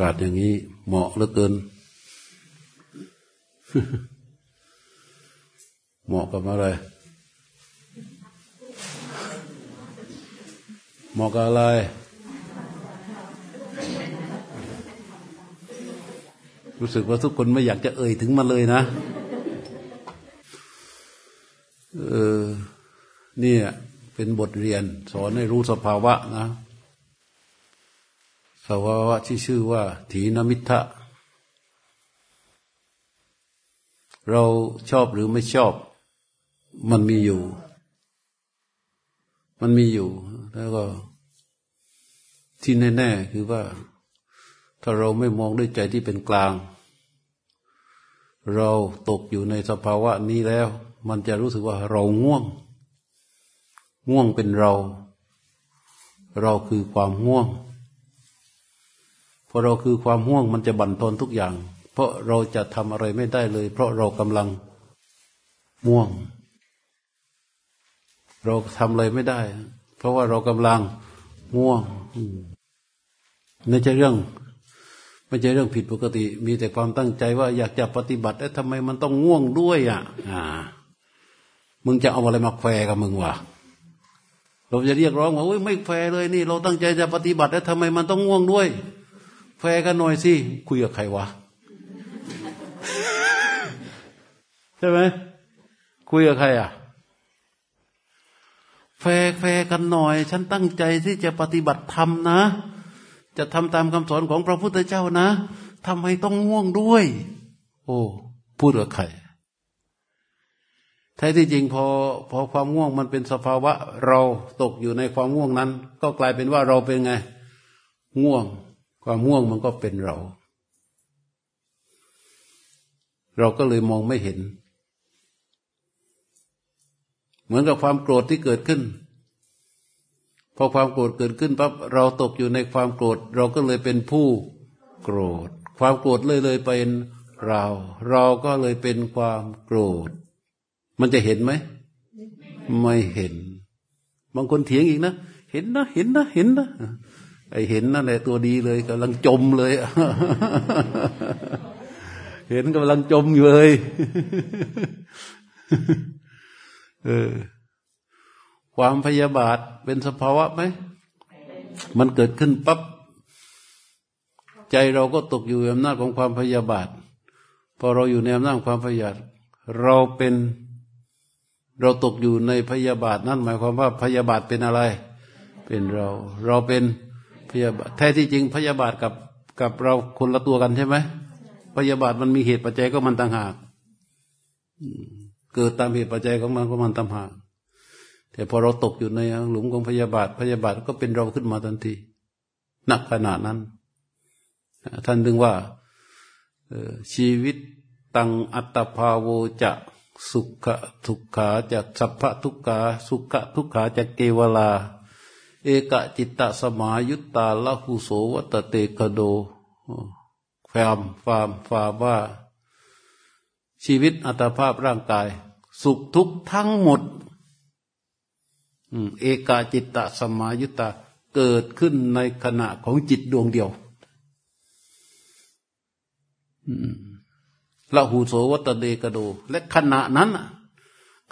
กาศอย่างนี้เหมาะเหลือเกิน เหมาะกับอะไร เหมาะกับอะไร รู้สึกว่าทุกคนไม่อยากจะเอ่ยถึงมันเลยนะ เออ เนี่ย เป็นบทเรียน สอนให้รู้สภาวะนะ สภาวะที่ชื่อว่า ถีนมิทะเราชอบหรือไม่ชอบ มันมีอยู่ มันมีอยู่ แล้วก็ ที่แน่ๆคือว่า ถ้าเราไม่มองด้วยใจที่เป็นกลาง เราตกอยู่ในสภาวะนี้แล้ว มันจะรู้สึกว่าเราง่วง ง่วงเป็นเรา เราคือความง่วง พอเราคือความง่วงมันจะบั่นทอนทุกอย่าง เพราะเราจะทำอะไรไม่ได้เลย เพราะเรากำลังม่วง เราทำอะไรไม่ได้ เพราะว่าเรากำลังง่วงไม่ใช่เรื่องไม่ใช่เรื่องผิดปกติ มีแต่ความตั้งใจว่าอยากจะปฏิบัติแต่ทำไมมันต้องง่วงด้วยอะ อ่า มึงจะเอาอะไรมาแฟกับมึงวะเราจะเรียกร้องว่าโอ้ยไม่แฟเลยนี่ เราตั้งใจจะปฏิบัติแล้วทำไมมันต้องง่วงด้วย แฟกันหน่อยสิ คุยกับใครวะใช่ไหมคุยกับใครอะแฟแฟกันหน่อย ฉันตั้งใจที่จะปฏิบัติธรรมนะ จะทำตามคำสอนของพระพุทธเจ้านะทำไมต้องง่วงด้วย โอ้พูดกับใครแท้ที่จริงพอพอความง่วงมันเป็นสภาวะ เราตกอยู่ในความง่วงนั้น ก็กลายเป็นว่าเราเป็นไง ง่วง ความง่วงมันก็เป็นเรา เราก็เลยมองไม่เห็น เหมือนกับความโกรธที่เกิดขึ้น พอความโกรธเกิดขึ้นปั๊บเราตกอยู่ในความโกรธ เราก็เลยเป็นผู้โกรธ ความโกรธเลยเลยเป็นเรา เราก็เลยเป็นความโกรธ มันจะเห็นไหม ไม่เห็น บางคนเถียงอีกนะ เห็นนะ เห็นนะ เห็นนะ ไอเห็นนั่นแหละตัวดีเลยกำลังจมเลย เห็นกำลังจมอยู่เลย เออ ความพยาบาทเป็นสภาวะไหม มันเกิดขึ้นปั๊บใจเราก็ตกอยู่ในอำนาจของความพยาบาท พอเราอยู่ในอำนาจความพยาบาทเราเป็น เราตกอยู่ในพยาบาทนั่นหมายความว่าพยาบาทเป็นอะไร เป็นเรา เราเป็น พยาบาทแท้ที่จริงพยาบาทกับกับเราคนละตัวกันใช่ไหมพยาบาทมันมีเหตุปัจจัยก็มันต่างหากเกิดตามเหตุปัจจัยของมันก็มันต่างหากแต่พอเราตกอยู่ในหลุมของพยาบาท พยาบาทก็เป็นเราขึ้นมาทันที หนักขนาดนั้น ท่านดึงว่าชีวิตตังอัตภาโวจะสุขทุกขาจะสัพพทุกขา สุขทุกขาจะเกวลา เอกจิตตสมายุตตาละหุโสวัตเตกโดแฟมฟามฟาว่า ชีวิตอัตภาพร่างกาย สุขทุกทั้งหมดเอกาจิตตสมายุตตาเกิดขึ้นในขณะของจิตดวงเดียวละหูโสวัตเดกโด และขณะนั้น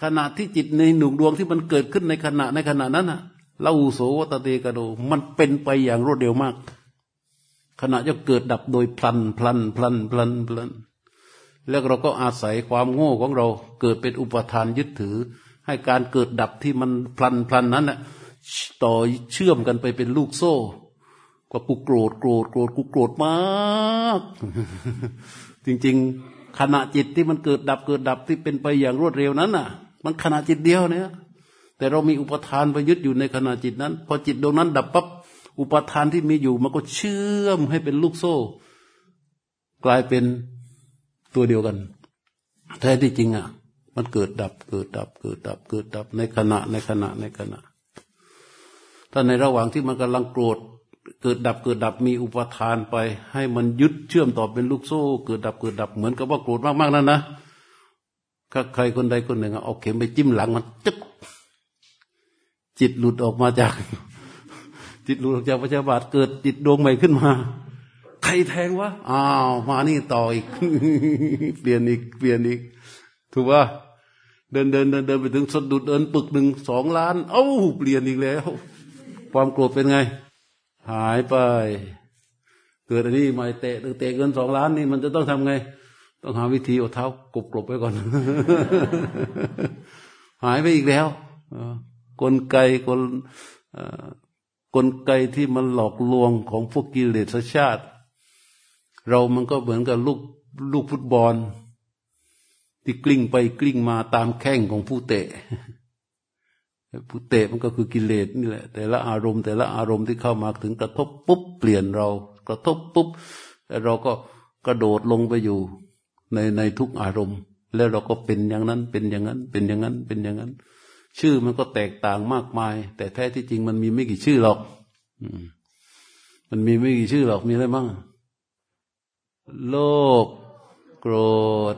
ขณะที่จิตในหนุ่งดวงที่มันเกิดขึ้นในขณะในขณะนั้นละ หูโสวัตเดกโด มันเป็นไปอย่างรวดเร็วมาก ขณะจะเกิดดับโดยพลันพลันพลันพลันพลัน แล้วเราก็อาศัยความโง่ของเราเกิดเป็นอุปทานยึดถือ ให้การเกิดดับที่มันพลันพลันนั้นน่ะต่อเชื่อมกันไปเป็นลูกโซ่กว่ากูโกรธโกรธโกรธกูโกรธมาก จริง ๆ ขณะจิตที่มันเกิดดับเกิดดับที่เป็นไปอย่างรวดเร็วนั้นน่ะ มันขณะจิตเดียวเนี่ย แต่เรามีอุปทานไปยึดอยู่ในขณะจิตนั้น พอจิตดวงนั้น ดับปั๊บอุปทานที่มีอยู่มันก็เชื่อมให้เป็นลูกโซ่ กลายเป็นตัวเดียวกันแท้ที่จริงอะ มันเกิดดับเกิดดับ เกิดดับ เกิดดับในขณะในขณะในขณะถ้าในระหว่างที่มันกำลังโกรธเกิดดับเกิดดับมีอุปทานไป ให้มันยึดเชื่อมต่อเป็นลูกโซ่ เกิดดับเกิดดับเหมือนกับว่าโกรธมากๆนั่นนะถ้าใครคนใดคนหนึ่งเอาเข็มไปจิ้มหลังมันจึ๊ก จิตหลุดออกมาจาก จิตหลุดจากพยาบาทเกิดจิตดวงใหม่ขึ้นมา ใครแทงวะอ้าวมานี่ต่ออีก เปลี่ยนอีกเปลี่ยนอีก ถูกป่ะเดินเดินเดินเดินไปถึงสะดุดเดินปึกหนึ่งสองล้าน เอ้าเปลี่ยนอีกแล้ว ความโกรธเป็นไง หายไป เกิดอันนี้มาเตะเตะเงินสองล้านนี่มันจะต้องทำไง ต้องหาวิธีเอาเท้ากบกลบไปก่อน หายไปอีกแล้ว กลไกกลกลไกที่มันหลอกลวงของพวกกิเลสชาติ เรามันก็เหมือนกับลูกลูกฟุตบอล ที่กลิ้งไปกลิ้งมาตามแข้งของผู้เตะ ผู้เตะมันก็คือกิเลสนี่แหละ แต่ละอารมณ์ แต่ละอารมณ์ที่เข้ามาถึงกระทบปุ๊บเปลี่ยนเรา กระทบปุ๊บแต่เราก็กระโดดลงไปอยู่ในในทุกอารมณ์ แล้วเราก็เป็นอย่างนั้นเป็นอย่างนั้นเป็นอย่างนั้นเป็นอย่างนั้น ชื่อมันก็แตกต่างมากมาย แต่แท้ที่จริงมันมีไม่กี่ชื่อหรอกมันมีไม่กี่ชื่อหรอกมีอะไรบ้างโลภโกรธ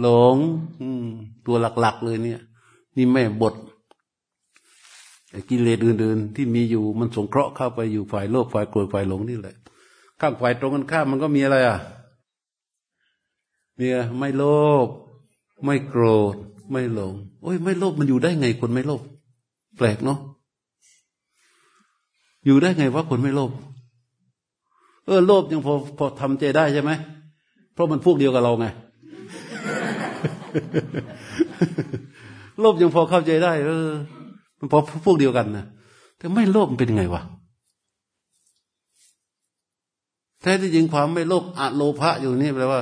หลงตัวหลัก ๆ เลยเนี่ย นี่แม่บทกิเลสอื่นๆ ที่มีอยู่มันสงเคราะห์เข้าไปอยู่ฝ่ายโลภฝ่ายโกรธฝ่ายหลงนี่แหละข้างฝ่ายตรงกันข้ามมันก็มีอะไรอะมีไม่โลภไม่โกรธ ไม่หลง โอ้ย ไม่โลภมันอยู่ได้ไงคนไม่โลภแปลกเนาะอยู่ได้ไงว่าคนไม่โลภเออโลภยังพอพอทำใจได้ใช่ไหมเพราะมันพวกเดียวกับเราไงโลภยังพอเข้าใจได้ เออ มันพอพวกเดียวกันนะแต่ไม่โลภมันเป็นไงวะแท้ที่จริงความไม่โลภอะโลภะอยู่นี่แปลว่า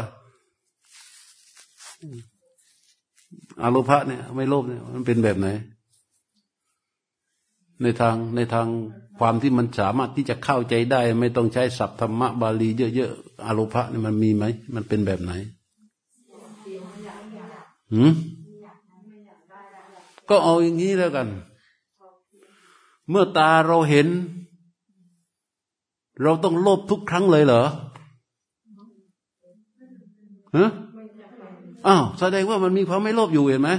อารมณ์เนี่ย ไม่โลภเนี่ย มันเป็นแบบไหน ในทางในทางความที่มันสามารถที่จะเข้าใจได้ ไม่ต้องใช้ศัพท์ธรรมะบาลีเยอะๆอารมณ์เนี่ยมันมีไหม มันเป็นแบบไหนหืมก็เอาอย่างนี้แล้วกัน เมื่อตาเราเห็น เราต้องโลภทุกครั้งเลยเหรอฮะ อ้าวแสดงว่ามันมีความไม่โลภอยู่เห็นไหม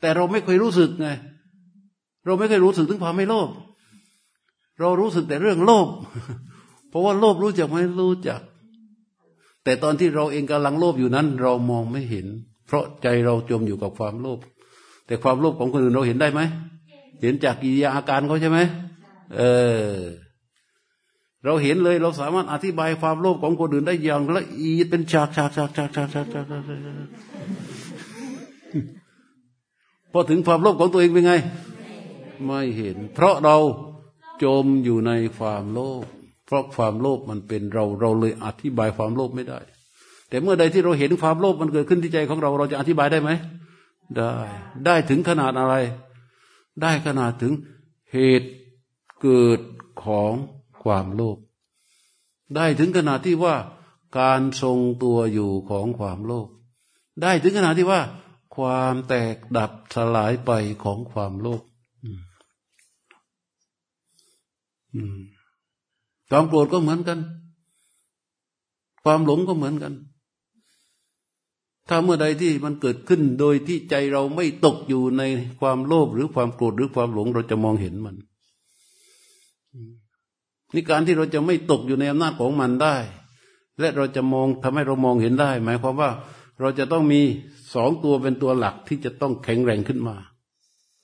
แต่เราไม่เคยรู้สึกไง เราไม่เคยรู้สึกถึงความไม่โลภเรารู้สึกแต่เรื่องโลภเพราะว่าโลภรู้จักไหมรู้จัก แต่ตอนที่เราเองกำลังโลภอยู่นั้น เรามองไม่เห็น เพราะใจเราจมอยู่กับความโลภแต่ความโลภของคนอื่นเราเห็นได้ไหมเห็นจากกิริยาอาการเขาใช่ไหมเออ เราเห็นเลยเราสามารถอธิบายความโลภของคนอื่นได้อย่างละเอียดเป็นฉากฉากฉากฉากฉากฉากฉากพอถึงความโลภของตัวเองเป็นไง ไม่เห็น เพราะเราจมอยู่ในความโลภเพราะความโลภมันเป็นเราเราเลยอธิบายความโลภไม่ได้ แต่เมื่อใดที่เราเห็นความโลภมันเกิดขึ้นที่ใจของเรา เราจะอธิบายได้ไหมได้ ได้ถึงขนาดอะไร ได้ขนาดถึงเหตุเกิดของ ความโลภได้ถึงขนาดที่ว่าการทรงตัวอยู่ของความโลภได้ถึงขนาดที่ว่า ความแตกดับสลายไปของความโลภความโกรธก็เหมือนกัน ความหลงก็เหมือนกัน ถ้าเมื่อใดที่มันเกิดขึ้นโดยที่ใจเราไม่ตกอยู่ในความโลภหรือความโกรธหรือความหลงเราจะมองเห็นมัน นี่การที่เราจะไม่ตกอยู่ในอำนาจของมันได้ และเราจะมองทำให้เรามองเห็นได้ หมายความว่าเราจะต้องมีสองตัวเป็นตัวหลักที่จะต้องแข็งแรงขึ้นมา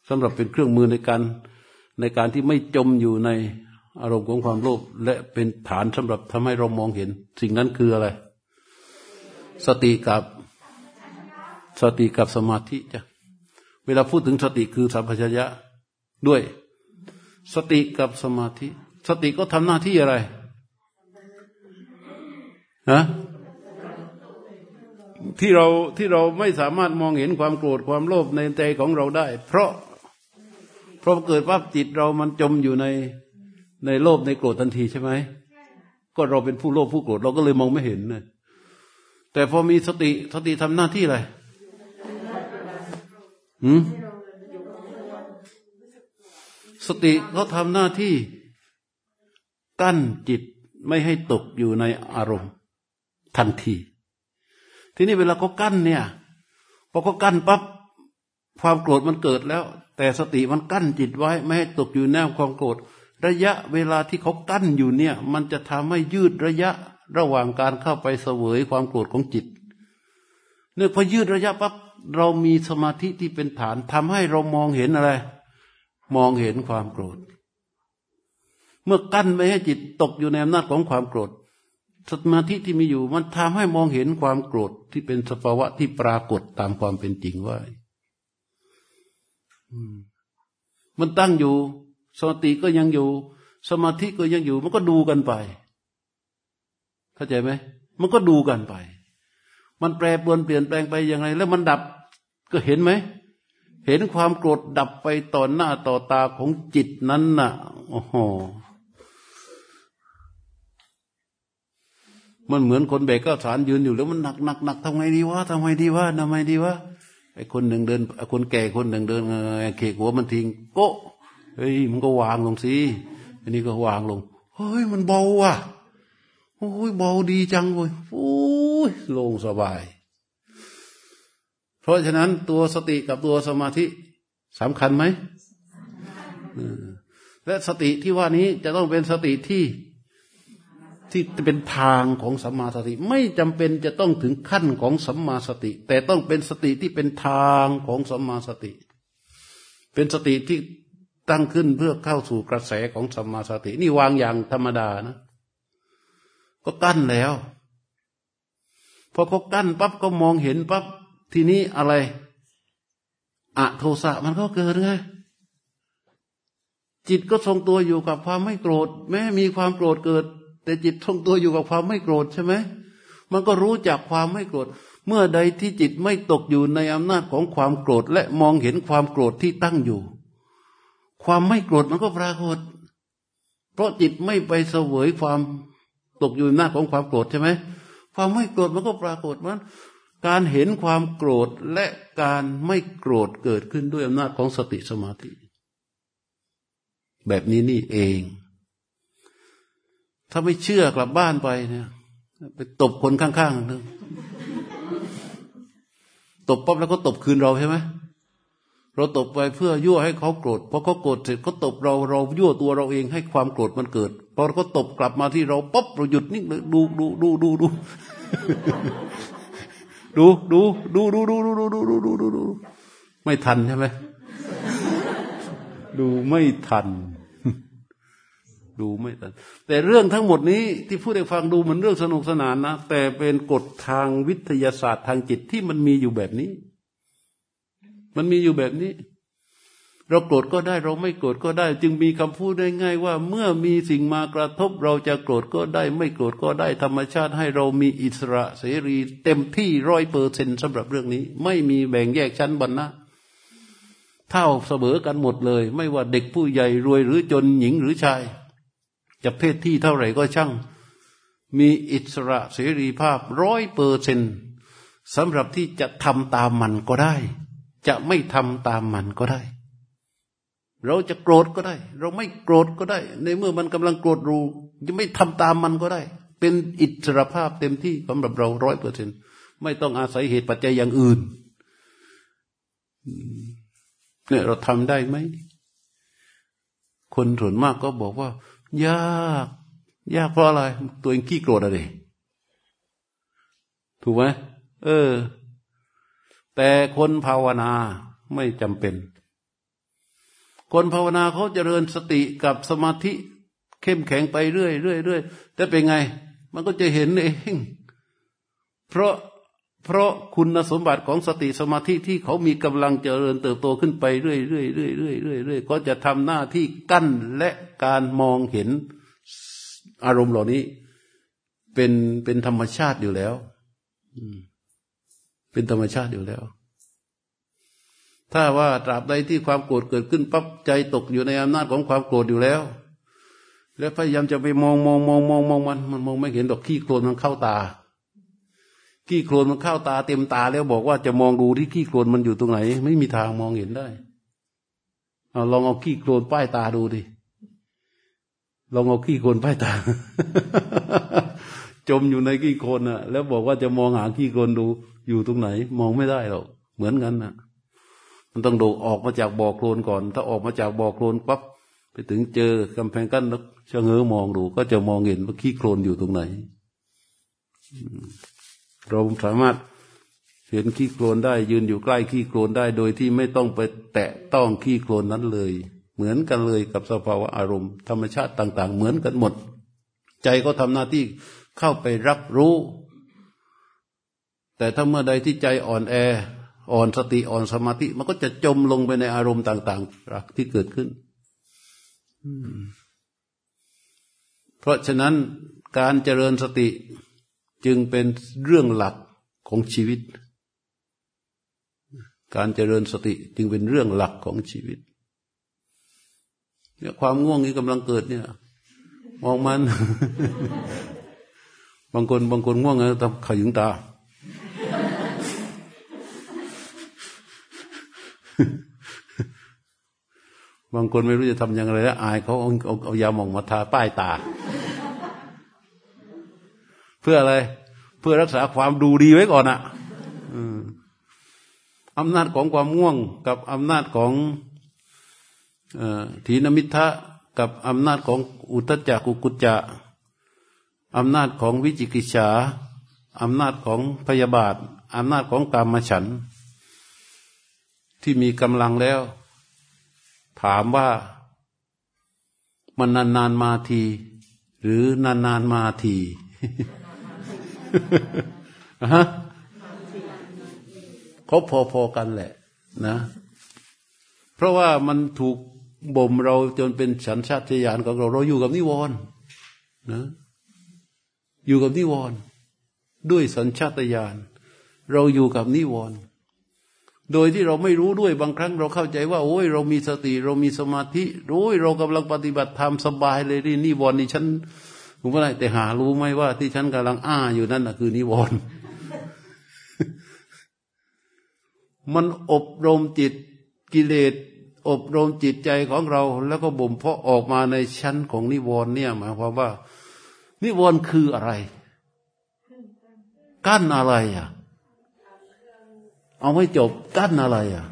สำหรับเป็นเครื่องมือในการในการที่ไม่จมอยู่ในอารมณ์ของความโลภและเป็นฐานสำหรับทำให้เรามองเห็น สิ่งนั้นคืออะไร สติกับสติกับสมาธิจ้ะเวลาพูดถึงสติคือสัมปชัญญะด้วย สติกับสมาธิ สติก็ทำหน้าที่อะไรฮะที่เราที่เราไม่สามารถมองเห็นความโกรธความโลภในใจของเราได้ เพราะเพราะเกิดว่าจิตเรามันจมอยู่ในในโลภในโกรธทันทีใช่ไหมก็เราเป็นผู้โลภผู้โกรธเราก็เลยมองไม่เห็นนะแต่พอมีสติสติทำหน้าที่อะไรหืมสติเขาทำหน้าที่ กั้นจิตไม่ให้ตกอยู่ในอารมณ์ ทันที ทีนี้เวลาเขากั้นเนี่ยพอเขากั้นปั๊บความโกรธมันเกิดแล้ว แต่สติมันกั้นจิตไว้ ไม่ให้ตกอยู่แนวความโกรธ ระยะเวลาที่เขากั้นอยู่เนี่ย มันจะทำให้ยืดระยะระหว่างการเข้าไปเสวยความโกรธของจิตเนี่ยพอยืดระยะปั๊บเรามีสมาธิที่เป็นฐานทำให้เรามองเห็นอะไร มองเห็นความโกรธ เมื่อกั้นไม่ให้จิตตกอยู่ในอำนาจของความโกรธสมาธิที่มีอยู่มันทำให้มองเห็นความโกรธที่เป็นสภาวะที่ปรากฏตามความเป็นจริงว่ามันตั้งอยู่สติก็ยังอยู่ สมาธิก็ยังอยู่ มันก็ดูกันไป เข้าใจไหมมันก็ดูกันไป มันแปรปรวนเปลี่ยนแปลงไปอย่างไร แล้วมันดับก็เห็นไหม เห็นความโกรธดับไปต่อหน้าต่อตาของจิตนั้นน่ะโอ้โห มันเหมือนคนแบรกก้าวสารยืนอยู่แล้วมันหนักหนักหนักทำไงดีวะทำไงดีวะทำไงดีวะไอ้คนหนึ่งเดินคนแก่คนหนึ่งเดินเขกหัวมันทิ้งโกเฮ้ยมันก็วางลงสิอันนี้ก็วางลงเฮ้ยมันเบาว่ะโอ้ยเบาดีจังเลยโอ้ยลงสบาย เพราะฉะนั้นตัวสติกับตัวสมาธิสำคัญไหมและสติที่ว่านี้จะต้องเป็นสติที่ ที่เป็นทางของสัมมาสติ ไม่จำเป็นจะต้องถึงขั้นของสัมมาสติ แต่ต้องเป็นสติที่เป็นทางของสัมมาสติ เป็นสติที่ตั้งขึ้นเพื่อเข้าสู่กระแสของสัมมาสติ นี่วางอย่างธรรมดานะ ก็กั้นแล้วพอเขากั้นปั๊บก็มองเห็นปั๊บทีนี้อะไรอะโทสะมันก็เกิดไงจิตก็ทรงตัวอยู่กับความไม่โกรธ แม้มีความโกรธเกิด แต่จิตทรงตัวอยู่กับความไม่โกรธใช่ไหมมันก็รู้จักความไม่โกรธ เมื่อใดที่จิตไม่ตกอยู่ในอำนาจของความโกรธ และมองเห็นความโกรธที่ตั้งอยู่ ความไม่โกรธมันก็ปรากฏ เพราะจิตไม่ไปเสวยความตกอยู่ในอำนาจของความโกรธใช่ไหมความไม่โกรธมันก็ปรากฏมันการเห็นความโกรธและการไม่โกรธเกิดขึ้นด้วยอำนาจของสติสมาธิ แบบนี้นี่เอง ถ้าไม่เชื่อกลับบ้านไปเนี่ยไปตบคนข้างๆนึงตบปั๊บแล้วก็ตบคืนเราใช่ไหมเราตบไปเพื่อยั่วให้เขาโกรธพอเขาโกรธเสร็จเขาตบเราเรายั่วตัวเราเองให้ความโกรธมันเกิดพอเขาตบกลับมาที่เราปั๊บเราหยุดนิ่งเลยดูดูดูดูดูดูดูดูดูดูดูดูดูดูดูดูดูไม่ทันใช่ไหมดูไม่ทัน ดูไม่ทัน แต่เรื่องทั้งหมดนี้ที่พูดให้ฟังดูเหมันเรื่องสนุกสนานนะ แต่เป็นกฎทางวิทยาศาสตร์ทางจิตที่มันมีอยู่แบบนี้ มันมีอยู่แบบนี้ เราโกรธก็ได้ เราไม่โกรธก็ได้ จึงมีคำพูดง่ายๆว่า เมื่อมีสิ่งมากระทบ เราจะโกรธก็ได้ ไม่โกรธก็ได้ ธรรมชาติให้เรามีอิสระเสรีเต็มที่ร้อยเปอร์เซ็นสำหรับเรื่องนี้ ไม่มีแบ่งแยกชั้นบรรณะเท่าเสมอกันหมดเลย ไม่ว่าเด็กผู้ใหญ่รวยหรือจนหญิงหรือชาย จะเพศที่เท่าไหร่ก็ช่าง มีอิสระเสรีภาพร้อยเปอร์เซนสำหรับที่จะทำตามมันก็ได้ จะไม่ทำตามมันก็ได้ เราจะโกรธก็ได้ เราไม่โกรธก็ได้ ในเมื่อมันกำลังโกรธรูจะไม่ทำตามมันก็ได้ เป็นอิสระภาพเต็มที่สำหรับเราร้อยเปอร์เซนไม่ต้องอาศัยเหตุปัจจัยอย่างอื่นเนี่ยเราทำได้ไหม คนส่วนมากก็บอกว่า ยาก ยากเพราะอะไร ตัวเองขี้โกรธอะไรถูกไหมเออ แต่คนภาวนาไม่จำเป็น คนภาวนาเขาเจริญสติกับสมาธิ เข้มแข็งไปเรื่อยเรื่อยเรื่อยแต่เป็นไง มันก็จะเห็นเอง เพราะ เพราะคุณสมบัติของสติสมาธิที่เขามีกำลังเจริญเติบโตขึ้นไปเรื่อยเรื่อยเรื่อยเรื่อยเรื่อยเรื่อยก็จะทำหน้าที่กั้นและการมองเห็นอารมณ์เหล่านี้ เป็นเป็นธรรมชาติอยู่แล้วเป็นธรรมชาติอยู่แล้ว ถ้าว่าตราบใดที่ความโกรธเกิดขึ้นปั๊บใจตกอยู่ในอำนาจของความโกรธอยู่แล้ว แล้วพยายามจะไปมองมองมองมองมองมัน มันมองไม่เห็นดอกขี้โคลนมันเข้าตา ขี้โคลนมันเข้าตาเต็มตาแล้วบอกว่าจะมองดูที่ขี้โคลนมันอยู่ตรงไหน ไม่มีทางมองเห็นได้เอาลองเอาขี้โคลนป้ายตาดูดิลองเอาขี้โคลนป้ายตา จมอยู่ในขี้โคลนอะแล้วบอกว่าจะมองหาขี้โคลนดูอยู่ตรงไหน มองไม่ได้หรอกเหมือนกันนะมันต้องโดูออกมาจากบ่อโคลนก่อน ถ้าออกมาจากบ่อโคลนปั๊บไปถึงเจอกำแพงกั้นแล้วชะเง้อมองดู ก็จะมองเห็นว่าขี้โคลนอยู่ตรงไหน เราสามารถเห็นขี้โคลนได้ ยืนอยู่ใกล้ขี้โคลนได้ โดยที่ไม่ต้องไปแตะต้องขี้โคลนนั้นเลย เหมือนกันเลยกับสภาวะอารมณ์ ธรรมชาติต่าง ๆ เหมือนกันหมด ใจก็ทำหน้าที่เข้าไปรับรู้ แต่ถ้าเมื่อใดที่ใจอ่อนแอ อ่อนสติอ่อนสมาธิ มันก็จะจมลงไปในอารมณ์ต่างๆที่เกิดขึ้นเพราะฉะนั้นการเจริญสติ จึงเป็นเรื่องหลักของชีวิต การเจริญสติจึงเป็นเรื่องหลักของชีวิตเนี่ยความง่วงนี้กำลังเกิดเนี่ย มองมัน บางคนบางคนง่วงนะทำขยุงตา บางคนไม่รู้จะทำยังไงแล้วอายเขาเอาเอาเอายาหมองมาทาป้ายตา เพื่ออะไร เพื่อรักษาความดูดีไว้ก่อนอะอำนาจของความง่วง กับอำนาจของถีนมิทะกับอำนาจของอุตจักกุกุจจะอำนาจของวิจิกิจฉาอำนาจของพยาบาทอำนาจของกามฉัน ที่มีกำลังแล้ว ถามว่ามันนานๆมาที หรือนานๆมาที ฮะเขาพอๆกันแหละ นะ เพราะว่ามันถูกบ่มเราจนเป็นฉันชาติยานของเราเราอยู่กับนิวรณ์นะ อยู่กับนิวรณ์ด้วยสัญชาตญาณเราอยู่กับนิวรณ์โดยที่เราไม่รู้ด้วยบางครั้งเราเข้าใจว่า โอ้ยเรามีสติ เรามีสมาธิรู้ยเรากำลังปฏิบัติธรรมสบายเลยนี่นิวรณ์นี่ฉัน ผมว่าแต่หารู้ไหมว่าที่ฉันกำลังอ้าอยู่นั่นนะคือนิวรณ์มันอบรมจิตกิเลสอบรมจิตใจของเรา แล้วก็บ่มเพาะออกมาในชั้นของนิวรณ์เนี่ยหมายความว่า นิวรณ์คืออะไร กั้นอะไรอะ เอาไม่จบกั้นอะไรอะ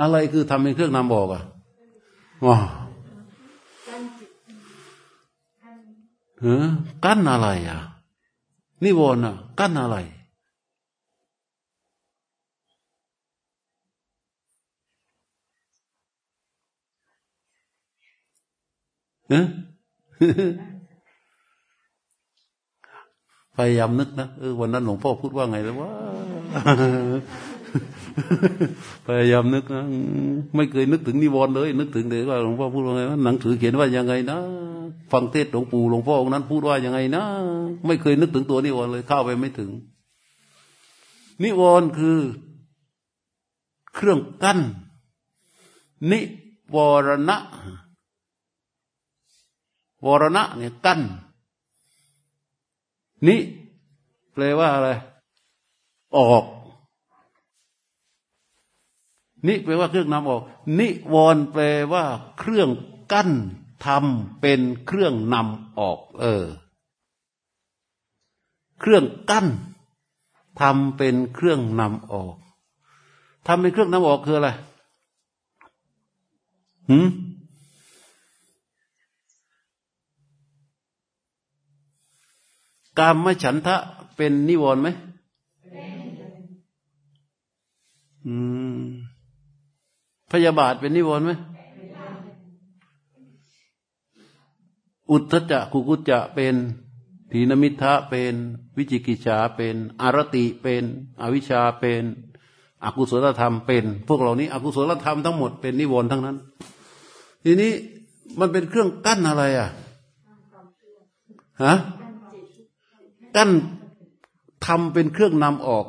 อะไรคือทำเป็นเครื่องนำบอกอะว้า เออกั้นอะไรอะนิวรณ์อะกั้นอะไรพยายามนึกนะเออวันนั้นหลวงพ่อพูดว่าไงแล้วว่า พยายามนึกนะไม่เคยนึกถึงนิวรณ์เลย นึกถึงแต่ว่าหลวงพ่อพูดว่าไงว่าหนังสือเขียนว่ายังไงนะฟังเทศหลวงปู่หลวงพ่อองค์นั้นพูดว่ายังไงนะไม่เคยนึกถึงตัวนิวรณ์เลยเข้าไปไม่ถึง นิวรณ์คือ เครื่องกั้น นิวรณะวรณะเนี่ยกั้นนิแปลว่าอะไร ออก นิแปลว่าเครื่องนำออก นิวรแปลว่าเครื่องกั้นทำเป็นเครื่องนำออก เออ เครื่องกั้นทำเป็นเครื่องนำออกทำเป็นเครื่องนำออกคืออะไรหืมกามมฉันทะเป็นนิวรณ์ไหมอืม พยาบาทเป็นนิวรณ์ไหมอุทธจะกุกุจจะเป็นถีนมิทะเป็น วิจิกิจฉาเป็น อารติเป็น อวิชชาเป็น อกุศลธรรมเป็น พวกเหล่านี้ อกุศลธรรมทั้งหมดเป็นนิวรณ์ทั้งนั้น ทีนี้มันเป็นเครื่องกั้นอะไรอะฮะกั้นทำเป็นเครื่องนำออก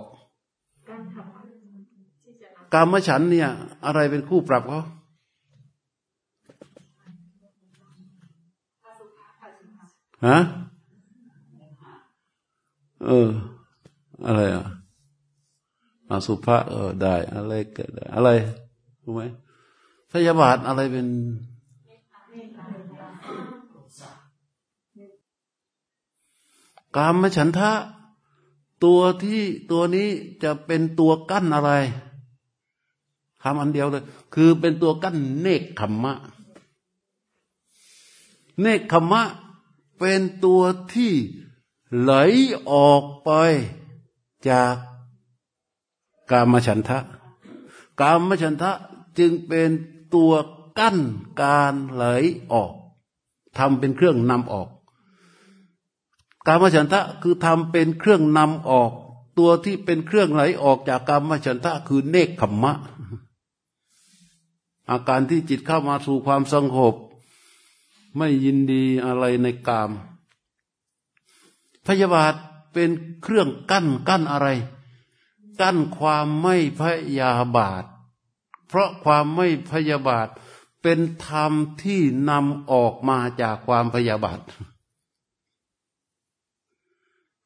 กามฉันเนี่ย อะไรเป็นคู่ปรับเขาฮะเออ อะไรอะอาสุภะเออได้ อะไรเกิดอะไรรู้ไหมพยาบาทอะไรเป็น กามฉันทะ ตัวที่ตัวนี้จะเป็นตัวกั้นอะไร คำอันเดียวเลย คือเป็นตัวกั้นเนคขมมะ เนคขมมะเป็นตัวที่ไหลออกไปจากกามฉันทะ กามฉันทะจึงเป็นตัวกั้นการไหลออกทำเป็นเครื่องนำออก กามฉันทะคือทำเป็นเครื่องนำออก ตัวที่เป็นเครื่องไหลออกจากกามฉันทะคือเนคขมมะ อาการที่จิตเข้ามาสู่ความสงบ ไม่ยินดีอะไรในกาม พยาบาทเป็นเครื่องกั้นกั้นอะไร กั้นความไม่พยาบาท เพราะความไม่พยาบาท เป็นธรรมที่นำออกมาจากความพยาบาท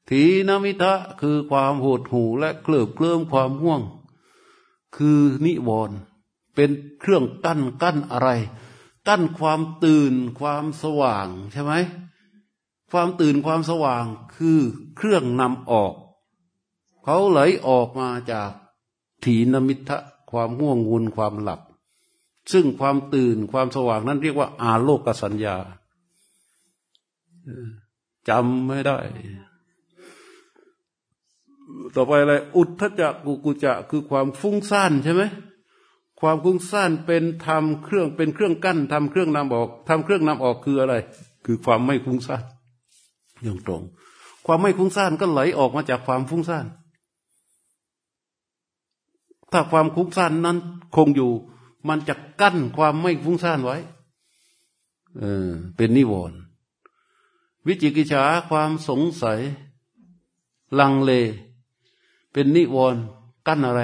ทีนมิทะคือความโหดหูและเคลิบเคลิ้มความห่วง คือนิวรณ์ เป็นเครื่องกั้นกั้นอะไร กั้นความตื่นความสว่างใช่ไหมความตื่นความสว่างคือเครื่องนำออก เขาไหลออกมาจากถีนมิทะความง่วงงุนความหลับ ซึ่งความตื่นความสว่างนั้นเรียกว่า อาโลกสัญญาจำไม่ได้ ต่อไปอะไร อุทธจักกุกุจะคือความฟุ้งซ่านใช่ไหม ความฟุ้งซ่านเป็นทำเครื่องเป็นเครื่องกั้นทำเครื่องนำออกทำเครื่องนำออกคืออะไร คือความไม่ฟุ้งซ่านอย่างตรง ความไม่ฟุ้งซ่านก็ไหลออกมาจากความฟุ้งซ่านถ้าความฟุ้งซ่านนั้นคงอยู่ มันจะกั้นความไม่ฟุ้งซ่านไว้ เออ เป็นนิวรณ์วิจิกิจฉาความสงสัย ลังเล เป็นนิวรณ์กั้นอะไร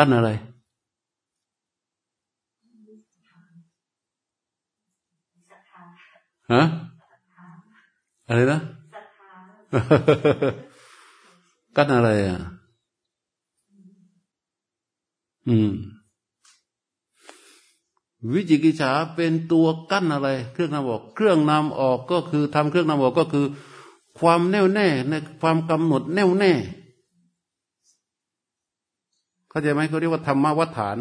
กั้นอะไร ฮะ อะไรนะ กั้นอะไรอะ อืม วิจิกิจฉาเป็นตัวกั้นอะไร เครื่องนำออก เครื่องนำออกก็คือทำเครื่องนำออกก็คือ ความแน่วแน่ในความกำหนดแน่วแน่ เข้าใจไหมเขาเรียกว่าธรรมวัฏฐาน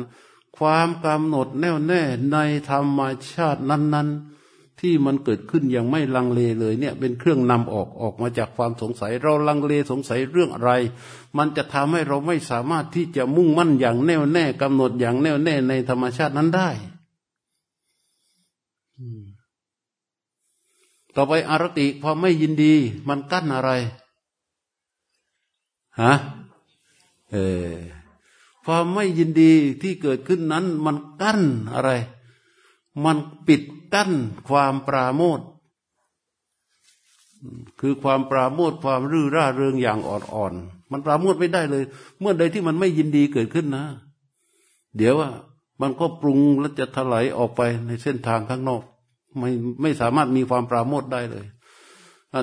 ความกำหนดแน่วแน่ในธรรมชาตินั้น ๆ ที่มันเกิดขึ้นยังไม่ลังเลเลยเนี่ย เป็นเครื่องนำออกออกมาจากความสงสัย เราลังเลสงสัยเรื่องอะไร มันจะทำให้เราไม่สามารถที่จะมุ่งมั่นอย่างแน่วแน่กำหนดอย่างแน่วแน่ในธรรมชาตินั้นได้ต่อไปอารติพอไม่ยินดี มันกั้นอะไร ฮะ เออ ความไม่ยินดีที่เกิดขึ้นนั้น มันกั้นอะไร มันปิดกั้นความปราโมทคือความปราโมทความรื่อร่าเริงอย่างอ่อนๆมันปราโมทไม่ได้เลย เมื่อใดที่มันไม่ยินดีเกิดขึ้นนะ เดี๋ยวว่ามันก็ปรุงแล้วจะถลายออกไปในเส้นทางข้างนอก ไม่ไม่สามารถมีความปราโมทได้เลย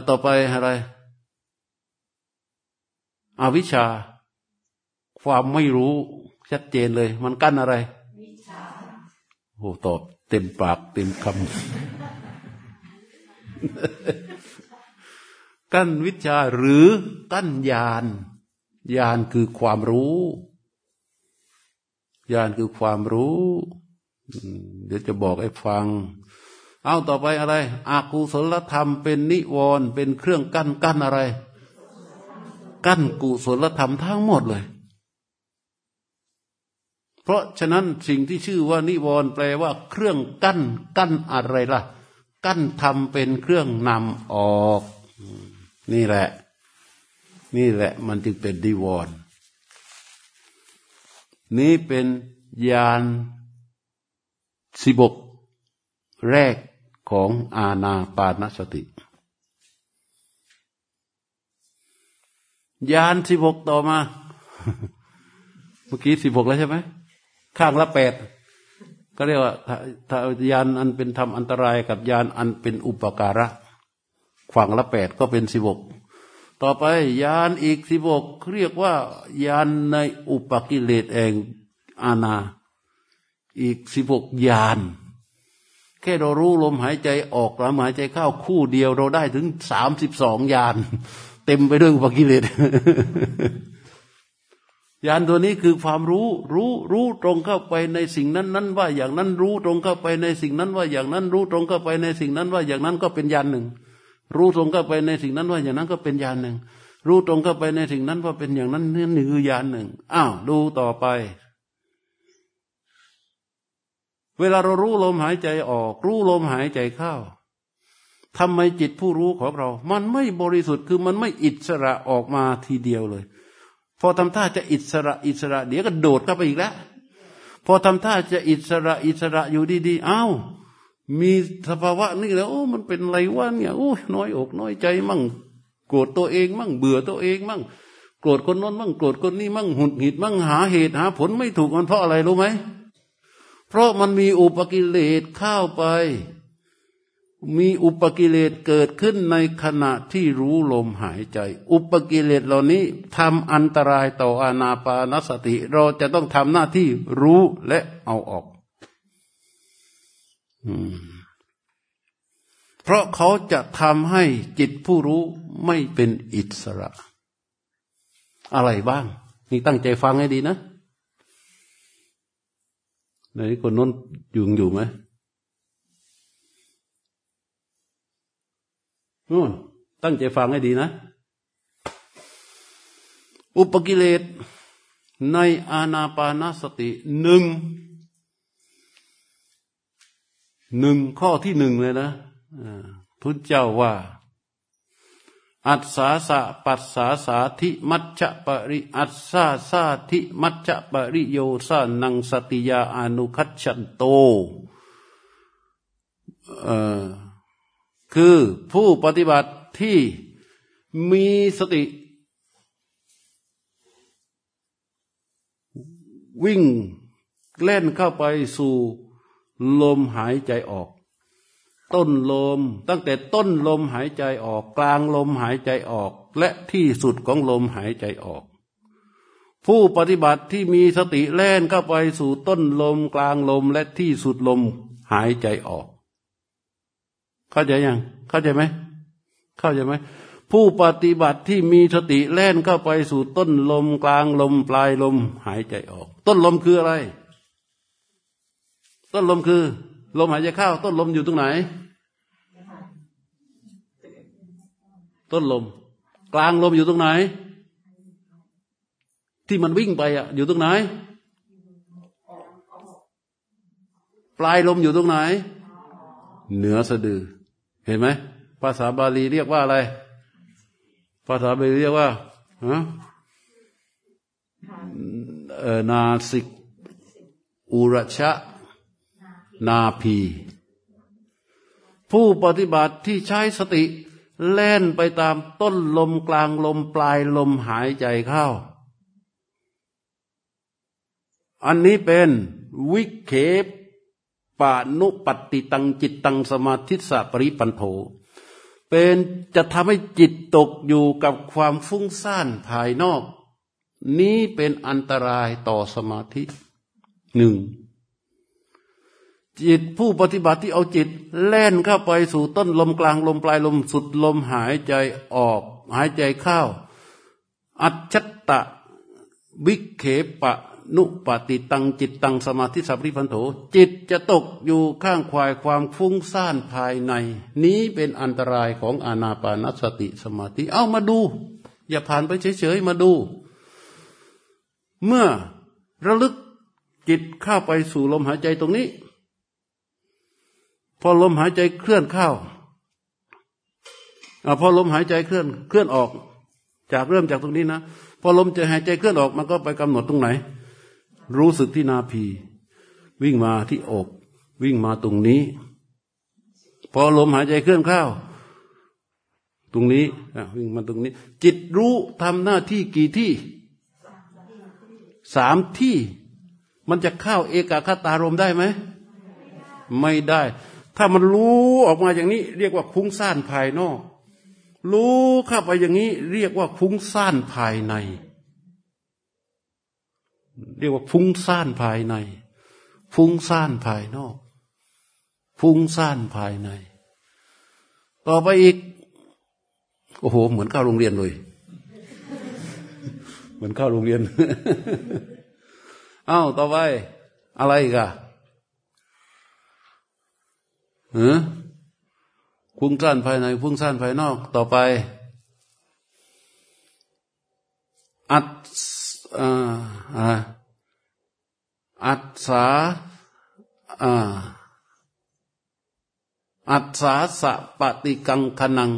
ต่อไปอะไร อวิชชา ความไม่รู้ชัดเจนเลย มันกั้นอะไรโอ้ตอบเต็มปากเต็มคำกั้นวิชาหรือกั้นญาณญาณคือความรู้ญาณคือความรู้ เดี๋ยวจะบอกให้ฟัง เอาต่อไปอะไร อากุศลธรรมเป็นนิวรณ์เป็นเครื่องกั้นกั้นอะไร กั้นกุศลธรรมทั้งหมดเลย เพราะฉะนั้นสิ่งที่ชื่อว่านิวรณ์แปลว่า เครื่องกั้น กั้นอะไรล่ะ กั้นทำเป็นเครื่องนำออก นี่แหละ นี่แหละมันจึงเป็นนิวรณ์นี้เป็นยานสิบกแรกของอาณาปานสติยานสิบกต่อมา เมื่อกี้สิบกแล้วใช่ไหม ข้างละแปดก็เรียกว่าถ้ายานอันเป็นธรรมอันตรายกับยานอันเป็นอุปการะฝั่งละแปดก็เป็นสิบกต่อไปยานอีกสิบกเรียกว่ายานในอุปกิเลสเองอาณาอีกสิบกยานแค่เรารู้ลมหายใจออกลมหายใจเข้าคู่เดียวเราได้ถึงสามสิบสองยาน เต็มไปด้วยอุปกิเลส ญาณตัวนี้คือความรู้ รู้รู้ตรงเข้าไปในสิ่งนั้นนั้นว่าอย่างนั้นรู้ตรงเข้าไปในสิ่งนั้นว่าอย่างนั้นรู้ตรงเข้าไปในสิ่งนั้นว่าอย่างนั้นก็เป็นญาณหนึ่ง รู้ตรงเข้าไปในสิ่งนั้นว่าอย่างนั้นก็เป็นญาณหนึ่ง รู้ตรงเข้าไปในสิ่งนั้นว่าเป็นอย่างนั้นนี่คือญาณหนึ่งอ้าวดูต่อไป เวลาเรารู้ลมหายใจออก รู้ลมหายใจเข้าทำไมจิตผู้รู้ของเรา มันไม่บริสุทธิ์คือมันไม่อิสระออกมาทีเดียวเลย พอทำท่าจะอิสระอิสระ เดี๋ยวก็โดดเข้าไปอีกแล้ว พอทำท่าจะอิสระอิสระอยู่ดีๆอ้าวมีสภาวะนี่แล้วโอ้มันเป็นไรวะเนี่ยโอ้น้อยอกน้อยใจมั่ง โกรธตัวเองมั่ง เบื่อตัวเองมั่ง โกรธคนน้นมั่งโกรธคนนี้มั่งหุดหิดมั่งหาเหตุหา ผลไม่ถูกมันเพราะอะไรรู้ไหมเพราะมันมีอุปกิเลสเข้าไป มีอุปกิเลสเกิดขึ้นในขณะที่รู้ลมหายใจ อุปกิเลสเหล่านี้ทำอันตรายต่ออานาปานสติ เราจะต้องทำหน้าที่รู้และเอาออกเพราะเขาจะทำให้จิตผู้รู้ไม่เป็นอิสระ อะไรบ้าง นี่ตั้งใจฟังให้ดีนะในคนน้นยู่อยู่ไหม นู่น ตั้งใจฟังให้ดีนะ อุปกิเลสในอาณาปานาสติหนึ่งหนึ่งข้อที่หนึ่งเลยนะพุทธเจ้าว่า อัศสาสะปัสสาสาธิมัจจะปริอัศสาสาธิมัจจะปริโยสานังสติยาอนุคัจฉันโตเอ่อ คือผู้ปฏิบัติที่มีสติ วิ่งเล่นเข้าไปสู่ลมหายใจออก ต้นลมตั้งแต่ต้นลมหายใจออก กลางลมหายใจออก และที่สุดของลมหายใจออก ผู้ปฏิบัติที่มีสติแล่นเข้าไปสู่ต้นลมกลางลมและที่สุดลมหายใจออก เข้าใจยังเข้าใจไหมเข้าใจไหมผู้ปฏิบัติที่มีสติแล่นเข้าไปสู่ต้นลมกลางลมปลายลมหายใจออก ต้นลมคืออะไร ต้นลมคือ ลมหายใจเข้า ต้นลมอยู่ตรงไหน ต้นลม กลางลมอยู่ตรงไหน ที่มันวิ่งไปอะ อยู่ตรงไหน ปลายลมอยู่ตรงไหน เหนือสะดือ เห็นไหมภาษาบาลีเรียกว่าอะไร ภาษาบาลีเรียกว่าฮะนาสิก อุรชะ นาพี ผู้ปฏิบัติที่ใช้สติ แล่นไปตามต้นลมกลางลมปลายลมหายใจเข้า อันนี้เป็นวิเคป ปานุปติตังจิตตังสมาธิสะปริปันโธเป็นจะทำให้จิตตกอยู่กับความฟุ้งซ่านภายนอก นี้เป็นอันตรายต่อสมาธิหนึ่งจิตผู้ปฏิบัติที่เอาจิตแล่นเข้าไปสู่ต้นลมกลางลมปลายลมสุดลมหายใจออก หายใจเข้า อัจฉตะวิเคปะ นุปติตังจิตตังสมาธิสัพพิพันโธจิตจะตกอยู่ข้างควายความฟุ้งซ่านภายใน นี้เป็นอันตรายของอานาปานสติสมาธิ เอามาดู อย่าผ่านไปเฉยๆมาดู เมื่อระลึกจิตเข้าไปสู่ลมหายใจตรงนี้ พอลมหายใจเคลื่อนเข้าอพอลมหายใจเคลื่อนเคลื่อนออก จากเริ่มจากตรงนี้นะพอลมจะหายใจเคลื่อนออกมันก็ไปกำหนดตรงไหน รู้สึกที่นาพีวิ่งมาที่อก วิ่งมาตรงนี้ พอลมหายใจเคลื่อนเข้า ตรงนี้วิ่งมาตรงนี้ จิตรู้ทำหน้าที่กี่ที่สามที่ มันจะเข้าเอกคตารมได้ไหม ไม่ได้ ถ้ามันรู้ออกมาอย่างนี้ เรียกว่าคุ้งซ่านภายนอก รู้เข้าไปอย่างนี้ เรียกว่าคุ้งซ่านภายใน เรียกว่าฟุ้งซ่านภายใน ฟุ้งซ่านภายนอก ฟุ้งซ่านภายใน ต่อไปอีกโอ้โห เหมือนเข้าโรงเรียนเลย เหมือนเข้าโรงเรียนเอ้าต่อไป อะไรอีกอะฮะฟุ้งซ่านภายในฟุ้งซ่านภายนอก ต่อไป อัด อ่าอัดสาอ่าอัศาสะปฏิกังคนัง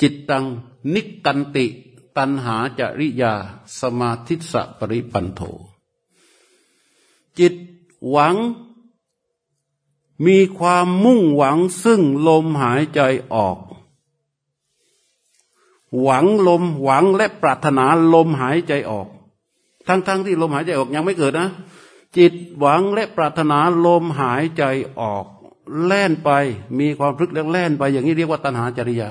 จิตตังนิกันติ ตันหาจริยา สมาธิสะปริปันโท จิตหวัง มีความมุ่งหวังซึ่งลมหายใจออก หวังลมหวังและปรารถนาลมหายใจออก ทั้งๆทที่ลมหายใจออกยังไม่เกิดนะ จิตหวังและปรารถนาลมหายใจออก แล่นไปมีความพลึกแล้วแล่นไป อย่างนี้เรียกว่าตัณหาจริยา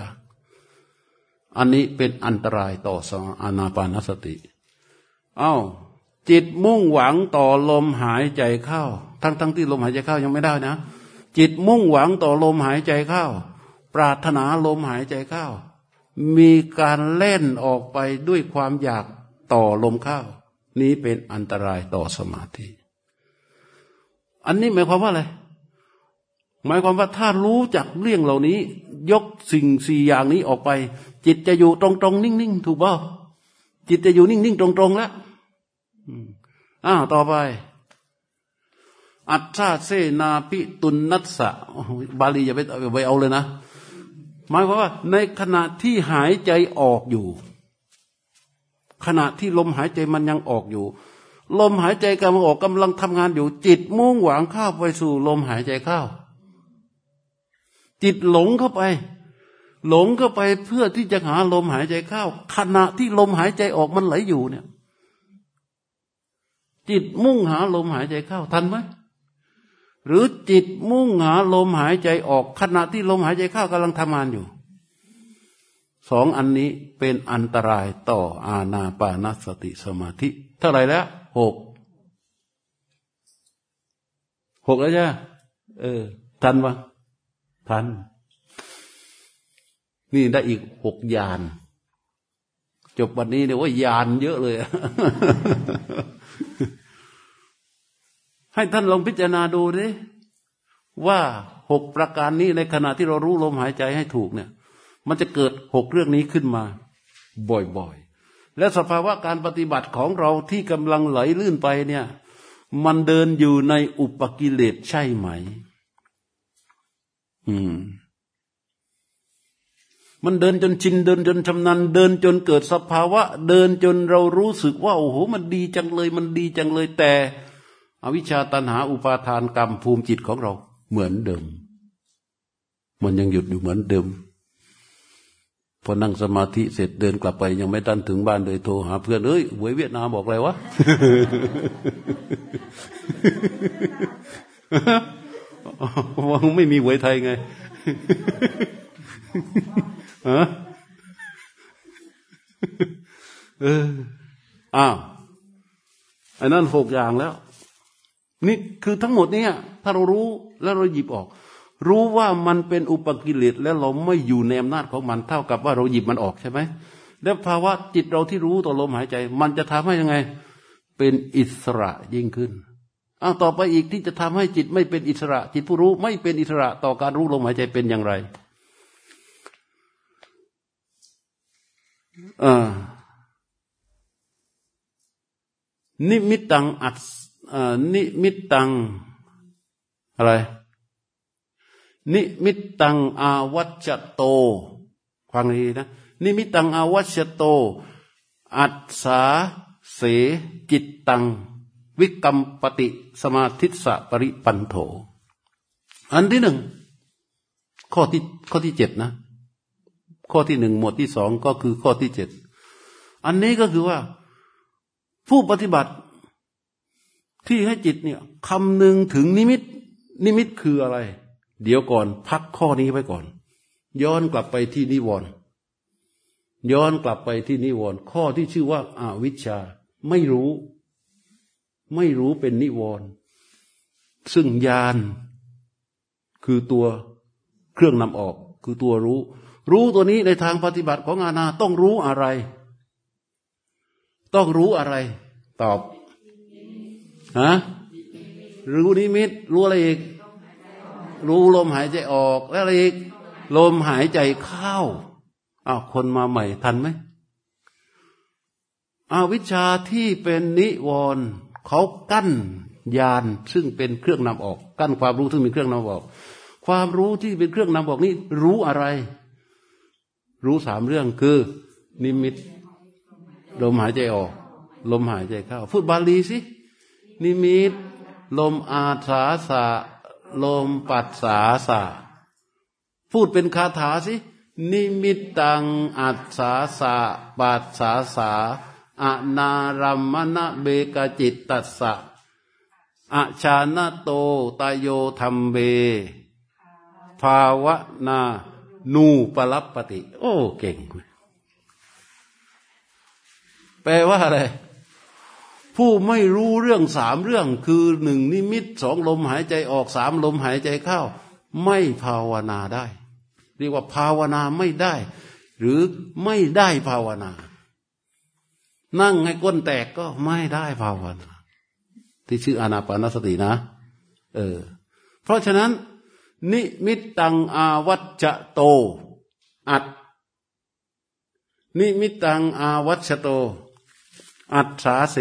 อันนี้เป็นอันตรายต่อสอานาปานสติเอา้าจิตมุ่งหวังต่อลมหายใจเข้า ทั้งทั้งที่ลมหายใจเข้ายังไม่ได้นะ จิตมุ่งหวังต่อลมหายใจเข้า ปรารถนาลมหายใจเข้า มีการเล่นออกไปด้วยความอยากต่อลมเข้า นี้เป็นอันตรายต่อสมาธิ อันนี้หมายความว่าอะไร หมายความว่าถ้ารู้จักเรื่องเหล่านี้ ยกสิ่งสี่อย่างนี้ออกไป จิตจะอยู่ตรงๆนิ่งๆ ถูกป่าจิตจะอยู่นิ่งๆ ตรงๆ แล้วอ้าวต่อไปอัตชาเสนาปิตุนนัสสะบาลีอย่าไปไปเอาเลยนะ หมายความว่าในขณะที่หายใจออกอยู่ ขณะที่ลมหายใจมันยังออกอยู่ ลมหายใจกำลังออกกำลังทำงานอยู่ จิตมุ่งหวังเข้าไปสู่ลมหายใจเข้า จิตหลงเข้าไป หลงเข้าไปเพื่อที่จะหาลมหายใจเข้า ขณะที่ลมหายใจออกมันไหลอยู่เนี่ย จิตมุ่งหาลมหายใจเข้าทันไหม หรือจิตมุ่งหาลมหายใจออกขณะที่ลมหายใจเข้ากำลังทำงานอยู่สองอันนี้เป็นอันตรายต่ออาณาปานสติสมาธิ เท่าไหร่แล้วหกหกแล้วใช่เออ ทันปะทัน นี่ได้อีกหกยาน จบวันนี้เนี่ยว่ายานเยอะเลย ให้ท่านลองพิจารณาดูดิว่าหกประการนี้ในขณะที่เรารู้ลมหายใจให้ถูกเนี่ย มันจะเกิดหกเรื่องนี้ขึ้นมา บ่อยๆ และสภาวะการปฏิบัติของเราที่กำลังไหลลื่นไปเนี่ย มันเดินอยู่ในอุปกิเลสใช่ไหม อืม มันเดินจนชินเดินจนชำนาญเดินจนเกิดสภาวะ เดินจนเรารู้สึกว่าโอ้โหมันดีจังเลย มันดีจังเลยแต่ อวิชชาตันหาอุปาทานกรรมภูมิจิตของเราเหมือนเดิม มันยังหยุดอยู่เหมือนเดิม พอนั่งสมาธิเสร็จเดินกลับไป ยังไม่ตันถึงบ้านเลยโทรหาเพื่อนเอ้ยหวยเวียดนามบอกอะไรวะว่าไม่มีหวยไทยไงฮะเอออ้าวอ้นั่นหกอย่างแล้ว นี่คือทั้งหมดเนี่ย ถ้าเรารู้แล้วเราหยิบออก รู้ว่ามันเป็นอุปกิเลสแล้วเราไม่อยู่ในอำนาจของมันเท่ากับว่าเราหยิบมันออกใช่ไหมแล้วภาวะจิตเราที่รู้ต่อลมหายใจ มันจะทำให้ยังไง เป็นอิสระยิ่งขึ้นอ้าวต่อไปอีกที่จะทำให้จิตไม่เป็นอิสระ จิตผู้รู้ไม่เป็นอิสระต่อการรู้ลมหายใจเป็นอย่างไรอ่านิมิตตังอัด นิมิตตัง อะไร นิมิตตังอาวัชชะโตฟังดีนะ นิมิตตังอาวัชชะโต อัสสาเสจิตตัง วิกัมปะติ สะมาธิสสะ ปะริปันโถ อันที่หนึ่ง ข้อที่ข้อที่เจ็ดนะ ข้อที่หนึ่งหมวดที่สองก็คือข้อที่เจ็ดอันนี้ก็คือว่า ผู้ปฏิบัติ ที่ให้จิตเนี่ยคำหนึ่งถึงนิมิต นิมิตคืออะไร เดี๋ยวก่อนพักข้อนี้ไว้ก่อน ย้อนกลับไปที่นิวรณ์ย้อนกลับไปที่นิวรณ์ข้อที่ชื่อว่าอาวิชชา ไม่รู้ ไม่รู้เป็นนิวรณ์ซึ่งญาณคือตัวเครื่องนำออก คือตัวรู้ รู้ตัวนี้ในทางปฏิบัติของอาณาต้องรู้อะไร ต้องรู้อะไร ตอบ ฮะรู้นิมิต รู้อะไรอีก รู้ลมหายใจออกแล้วอะไรอีก ลมหายใจเข้าอ้าวคนมาใหม่ทันไหมอาวิชาที่เป็นนิวรณ์เขากั้นญาณซึ่งเป็นเครื่องนำออก กั้นความรู้ซึ่งเป็นเครื่องนำออก ความรู้ที่เป็นเครื่องนำออกนี้รู้อะไร รู้สามเรื่องคือ นิมิต ลมหายใจออก ลมหายใจเข้าพูดบาลีสิ นิมิต ลมอาสาสะ ลมปัสสาสะ พูดเป็นคาถาสิ นิมิตตังอัสสาสะปัสสาสาอนารัมมณเบกจิตตัสสะอาชาณโตตโยธรรมเบ ภาวนานูปลับปติ โอ้ เก่ง แปลว่าอะไร ผู้ไม่รู้เรื่องสามเรื่องคือหนึ่งนิมิตสองลมหายใจออกสามลมหายใจเข้า ไม่ภาวนาได้ เรียกว่าภาวนาไม่ได้ หรือไม่ได้ภาวนา นั่งให้ก้นแตกก็ไม่ได้ภาวนา ที่ชื่ออานาปานสตินะ เออ เพราะฉะนั้น นิมิตตังอาวัจโต อัด นิมิตตังอาวัชโต อัดสาเส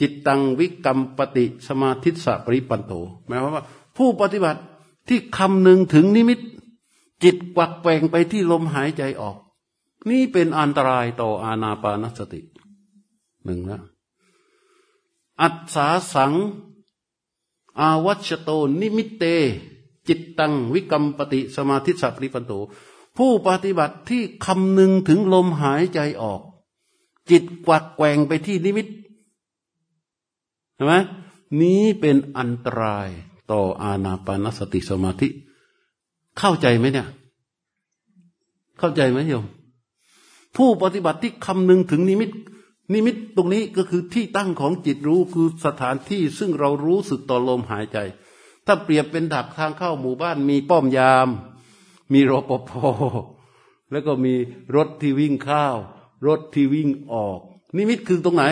จิตตังวิกรรมปฏิสมาธิสะปริปันโตหมายความว่า ผู้ปฏิบัติที่คำหนึ่งถึงนิมิต จิตกวักแปงไปที่ลมหายใจออก นี่เป็นอันตรายต่ออาณาปานสติหนึ่งนะอัศสาสัง อาวัชโตนิมิตเต จิตตังวิกรรมปฏิสมาธิสัพริปันโต ผู้ปฏิบัติที่คำหนึ่งถึงลมหายใจออก จิตกวักแกงไปที่นิมิต ใช่ไหมนี้เป็นอันตรายต่ออาณาปานสติสมาธิ เข้าใจไหมเนี่ย เข้าใจไหมโยม ผู้ปฏิบัติที่คำนึงถึงนิมิต นิมิตตรงนี้ก็คือที่ตั้งของจิตรู้คือสถานที่ซึ่งเรารู้สึกต่อลมหายใจ ถ้าเปรียบเป็นดักทางเข้าหมู่บ้านมีป้อมยาม มีรปภแล้วก็มีรถที่วิ่งเข้ารถที่วิ่งออก นิมิตคือตรงไหน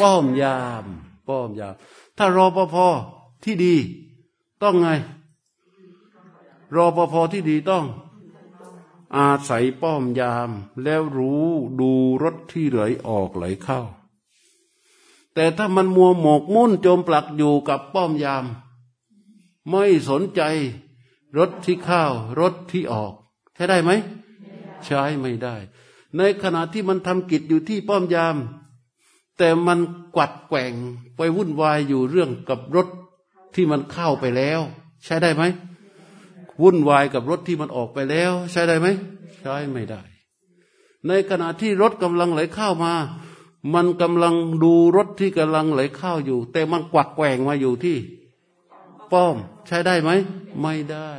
ป้อมยาม ป้อมยาม ถ้ารอปภที่ดี ต้องไง รอปภที่ดีต้อง อาศัยป้อมยาม แล้วรู้ดูรถที่ไหลออกไหลเข้า แต่ถ้ามันมัวหมกมุ่นจมปลักอยู่กับป้อมยาม ไม่สนใจ รถที่เข้ารถที่ออกใช้ได้ไหมใช้ไม่ได้ ในขณะที่มันทำกิจอยู่ที่ป้อมยาม แต่มันกวัดแกว่งไปวุ่นวายอยู่เรื่องกับรถที่มันเข้าไปแล้ว ใช้ได้ไหมวุ่นวายกับรถที่มันออกไปแล้ว ใช้ได้ไหมใช้ไม่ได้ ในขณะที่รถกำลังไหลเข้ามา มันกำลังดูรถที่กำลังไหลเข้าอยู่ แต่มันกวักแกว่งมาอยู่ที่ ป้อม ใช้ได้ไหมไม่ได้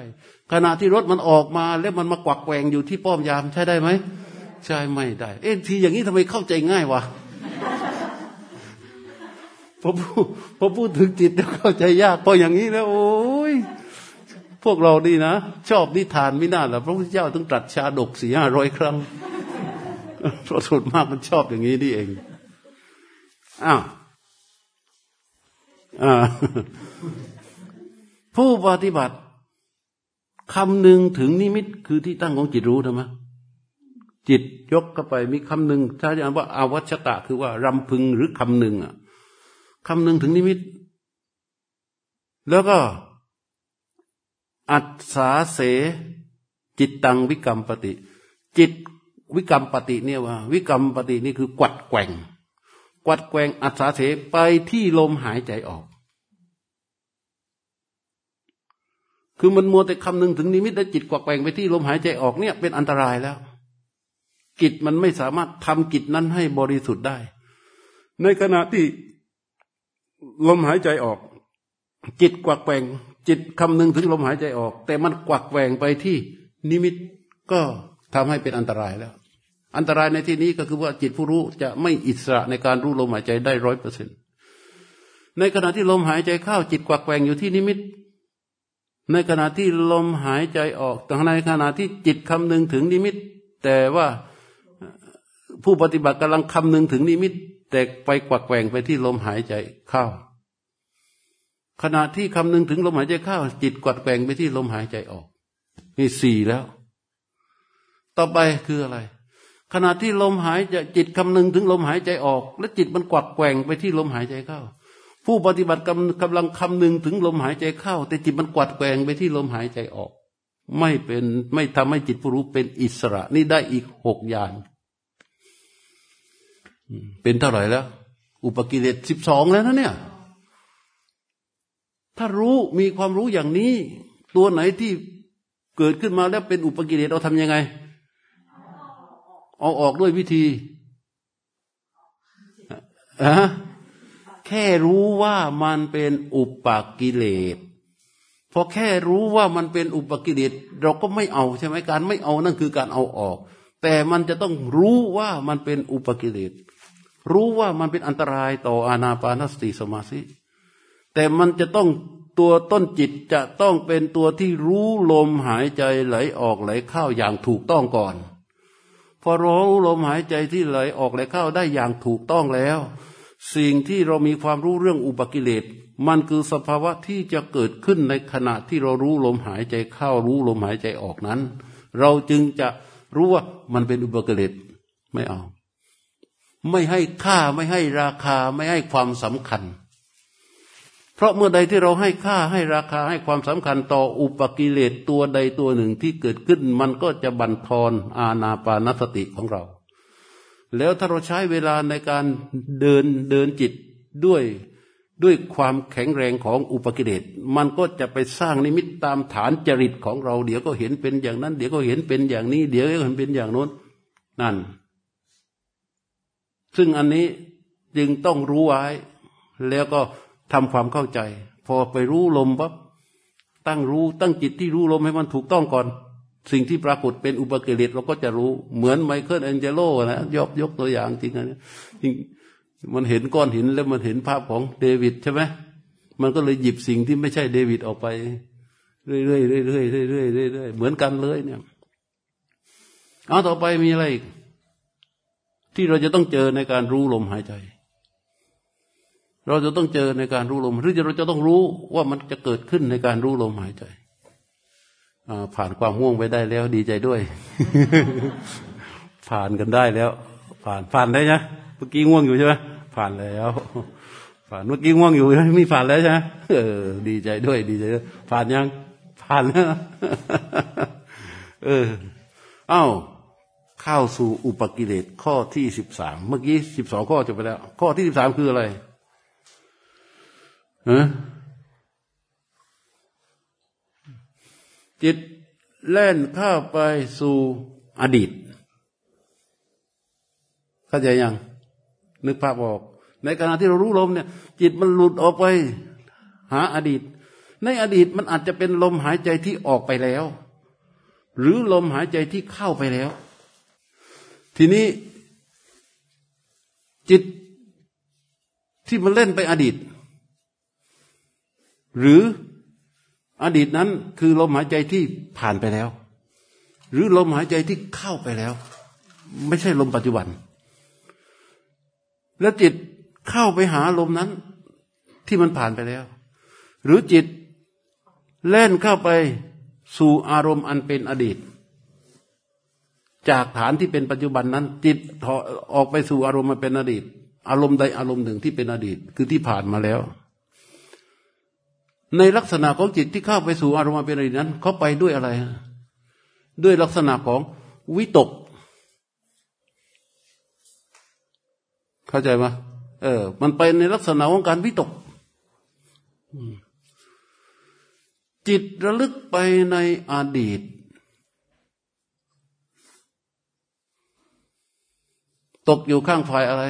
ขณะที่รถมันออกมาแล้วมันมากวักแกว่งอยู่ที่ป้อมยาม ใช้ได้ไหมใช่ไม่ได้ เอ๊ะทีอย่างนี้ทำไมเข้าใจง่ายวะ พอพูดพอพูดถึงจิตแล้วเข้าใจยากพออย่างนี้แล้ว โอ้ยพวกเราดีนะชอบนิทานไม่น่าหรอพระพุทธเจ้าต้องตรัสชาดกสี่ห้าร้อยครั้งเพราะส่วนมากมันชอบอย่างนี้นี่เองอ้าวผู้ปฏิบัติคำหนึ่งถึงนิมิตคือที่ตั้งของจิตรู้ทำไมจิตยกเข้าไปมีคำหนึ่งถ้าจะอ่านว่าอาวัชตะ คือว่ารำพึงหรือคำหนึ่งอะ คำหนึ่งถึงนิมิต แล้วก็ อัศสาเส จิตตังวิกรรมปฏิ จิตวิกรรมปฏิเนี่ยว่า วิกรรมปฏินี่คือกวัดแกว่ง กวัดแกว่งอัศสาเสไปที่ลมหายใจออก คือมันมัวแต่คำนึงถึงนิมิตและจิตกวัดแกว่งไปที่ลมหายใจออกเนี่ยเป็นอันตรายแล้วกิจมันไม่สามารถทำกิจนั้นให้บริสุทธิ์ได้ ในขณะที่ ลมหายใจออก จิตกวักแกว่งจิตคำนึงถึงลมหายใจออก แต่มันกวักแหว่งไปที่นิมิตก็ทำให้เป็นอันตรายแล้ว อันตรายในที่นี้ก็คือว่าจิตผู้รู้จะไม่อิสระในการรู้ลมหายใจได้ร้อยเปอร์เซ็นในขณะที่ลมหายใจเข้าจิตกวักแหว่งอยู่ที่นิมิต ในขณะที่ลมหายใจออกแต่ในขณะที่จิตคำนึงถึงนิมิต แต่ว่าผู้ปฏิบัติกำลังคำนึงถึงนิมิต แต่ไปกวักแกว่งไปที่ลมหายใจเข้า ขณะที่คำนึงถึงลมหายใจเข้า จิตกวัดแกว่งไปที่ลมหายใจออก นี่สี่แล้ว ต่อไปคืออะไร ขณะที่ลมหายใจจิตคำนึงถึงลมหายใจออก และจิตมันกวักแกว่งไปที่ลมหายใจเข้า ผู้ปฏิบัติกำกำลังคำนึงถึงลมหายใจเข้า แต่จิตมันกวัดแกว่งไปที่ลมหายใจออก ไม่เป็นไม่ทำให้จิตผู้รู้เป็นอิสระ นี่ได้อีกหกอย่าง เป็นเท่าไหร่แล้ว อุปกิเลสสิบสองแล้วนะเนี่ย ถ้ารู้มีความรู้อย่างนี้ ตัวไหนที่เกิดขึ้นมาแล้วเป็นอุปกิเลสเราทำยังไง เอาออกด้วยวิธีอะแค่รู้ว่ามันเป็นอุปกิเลสพอแค่รู้ว่ามันเป็นอุปกิเลสเราก็ไม่เอาใช่ไหมการไม่เอานั่นคือการเอาออก แต่มันจะต้องรู้ว่ามันเป็นอุปกิเลส รู้ว่ามันเป็นอันตรายต่ออานาปานสติสมาธิแต่มันจะต้องตัวต้นจิตจะต้องเป็นตัวที่รู้ลมหายใจไหลออกไหลเข้าอย่างถูกต้องก่อน พอรู้ลมหายใจที่ไหลออกไหลเข้าได้อย่างถูกต้องแล้ว สิ่งที่เรามีความรู้เรื่องอุปกิเลสมันคือสภาวะที่จะเกิดขึ้นในขณะที่เรารู้ลมหายใจเข้ารู้ลมหายใจออกนั้น เราจึงจะรู้ว่ามันเป็นอุปกิเลสไม่เอา ไม่ให้ค่าไม่ให้ราคาไม่ให้ความสำคัญ เพราะเมื่อใดที่เราให้ค่าให้ราคาให้ความสำคัญต่ออุปกิเลสตัวใดตัวหนึ่งที่เกิดขึ้น มันก็จะบั่นทอนอาณาปานสติของเรา แล้วถ้าเราใช้เวลาในการเดินเดินจิตด้วยด้วยความแข็งแรงของอุปกิเลสมันก็จะไปสร้างนิมิตตามฐานจริตของเรา เดี๋ยวก็เห็นเป็นอย่างนั้น เดี๋ยวก็เห็นเป็นอย่างนี้ เดี๋ยวก็เห็นเป็นอย่างโน้นนั่น ซึ่งอันนี้จึงต้องรู้ไว้ แล้วก็ทำความเข้าใจ พอไปรู้ลมปั๊บตั้งรู้ตั้งจิตที่รู้ลมให้มันถูกต้องก่อน สิ่งที่ปรากฏเป็นอุปกิเลสเราก็จะรู้เหมือนไมเคิลแองเจโลนะยกยกตัวอย่างจริงนะจริงมันเห็นก้อนหินแล้วมันเห็นภาพของเดวิดใช่ไหมมันก็เลยหยิบสิ่งที่ไม่ใช่เดวิดออกไป เรื่อยๆเรื่อยๆเรื่อยๆเรื่อยๆเหมือนกันเลยเนี่ยเอาต่อไปมีอะไรอีก ที่เราจะต้องเจอในการรู้ลมหายใจ เราจะต้องเจอในการรู้ลม หรือเราจะต้องรู้ว่ามันจะเกิดขึ้นในการรู้ลมหายใจผ่านความง่วงไปได้แล้วดีใจด้วย ผ่านกันได้แล้ว ผ่านผ่านได้ไหมเมื่อกี้ง่วงอยู่ใช่ไหมผ่านแล้ว ผ่านเมื่อกี้ง่วงอยู่ไม่ผ่านแล้วใช่ไหมเออ ดีใจด้วย ดีใจด้วยผ่านยัง ผ่านแล้วเออ เอ้า เข้าสู่อุปกิเลสข้อที่สิบสามเมื่อกี้สิบสองข้อจบไปแล้ว ข้อที่สิบสามคืออะไรฮะจิตแล่นเข้าไปสู่อดีต เข้าใจยัง นึกภาพออก ในขณะที่เรารู้ลมเนี่ย จิตมันหลุดออกไป หาอดีต ในอดีตมันอาจจะเป็นลมหายใจที่ออกไปแล้ว หรือลมหายใจที่เข้าไปแล้ว ทีนี้จิตที่มันเล่นไปอดีต หรืออดีตนั้นคือลมหายใจที่ผ่านไปแล้ว หรือลมหายใจที่เข้าไปแล้ว ไม่ใช่ลมปัจจุบัน แล้วจิตเข้าไปหาลมนั้น ที่มันผ่านไปแล้ว หรือจิตเล่นเข้าไปสู่อารมณ์อันเป็นอดีต จากฐานที่เป็นปัจจุบันนั้น จิตออกไปสู่อารมณ์มาเป็นอดีต อารมณ์ใดอารมณ์หนึ่งที่เป็นอดีต คือที่ผ่านมาแล้ว ในลักษณะของจิตที่เข้าไปสู่อารมณ์มาเป็นอดีตนั้นเขาไปด้วยอะไร ด้วยลักษณะของวิตก เข้าใจไหมเออ มันไปในลักษณะของการวิตกจิตระลึกไปในอดีต ตกอยู่ข้างฝ่ายอะไร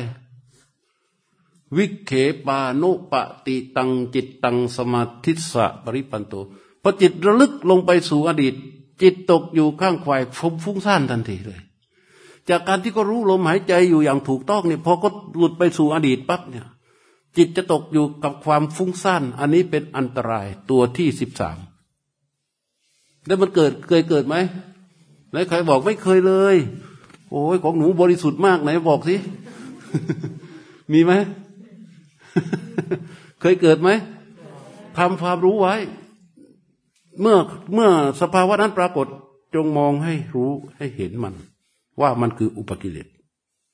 วิเขปานุปติตังจิตตังสมาธิสะปริปันโตพอจิตระลึกลงไปสู่อดีต จิตตกอยู่ข้างฝ่ายฟุ้งซ่านทันทีเลย จากการที่ก็รู้ลมหายใจอยู่อย่างถูกต้องเนี่ยพอก็หลุดไปสู่อดีตปั๊บเนี่ยจิตจะตกอยู่กับความฟุ้งซ่าน อันนี้เป็นอันตรายตัวที่สิบสามแล้วมันเกิดเคยเกิดไหมไหนใครบอกไม่เคยเลย โอ้ยของหนูบริสุทธิ์มากไหนบอกสิ มีไหม เคยเกิดไหมทำความรู้ไว้ เมื่อเมื่อสภาวะนั้นปรากฏจงมองให้รู้ให้เห็นมัน ว่ามันคืออุปกิเลส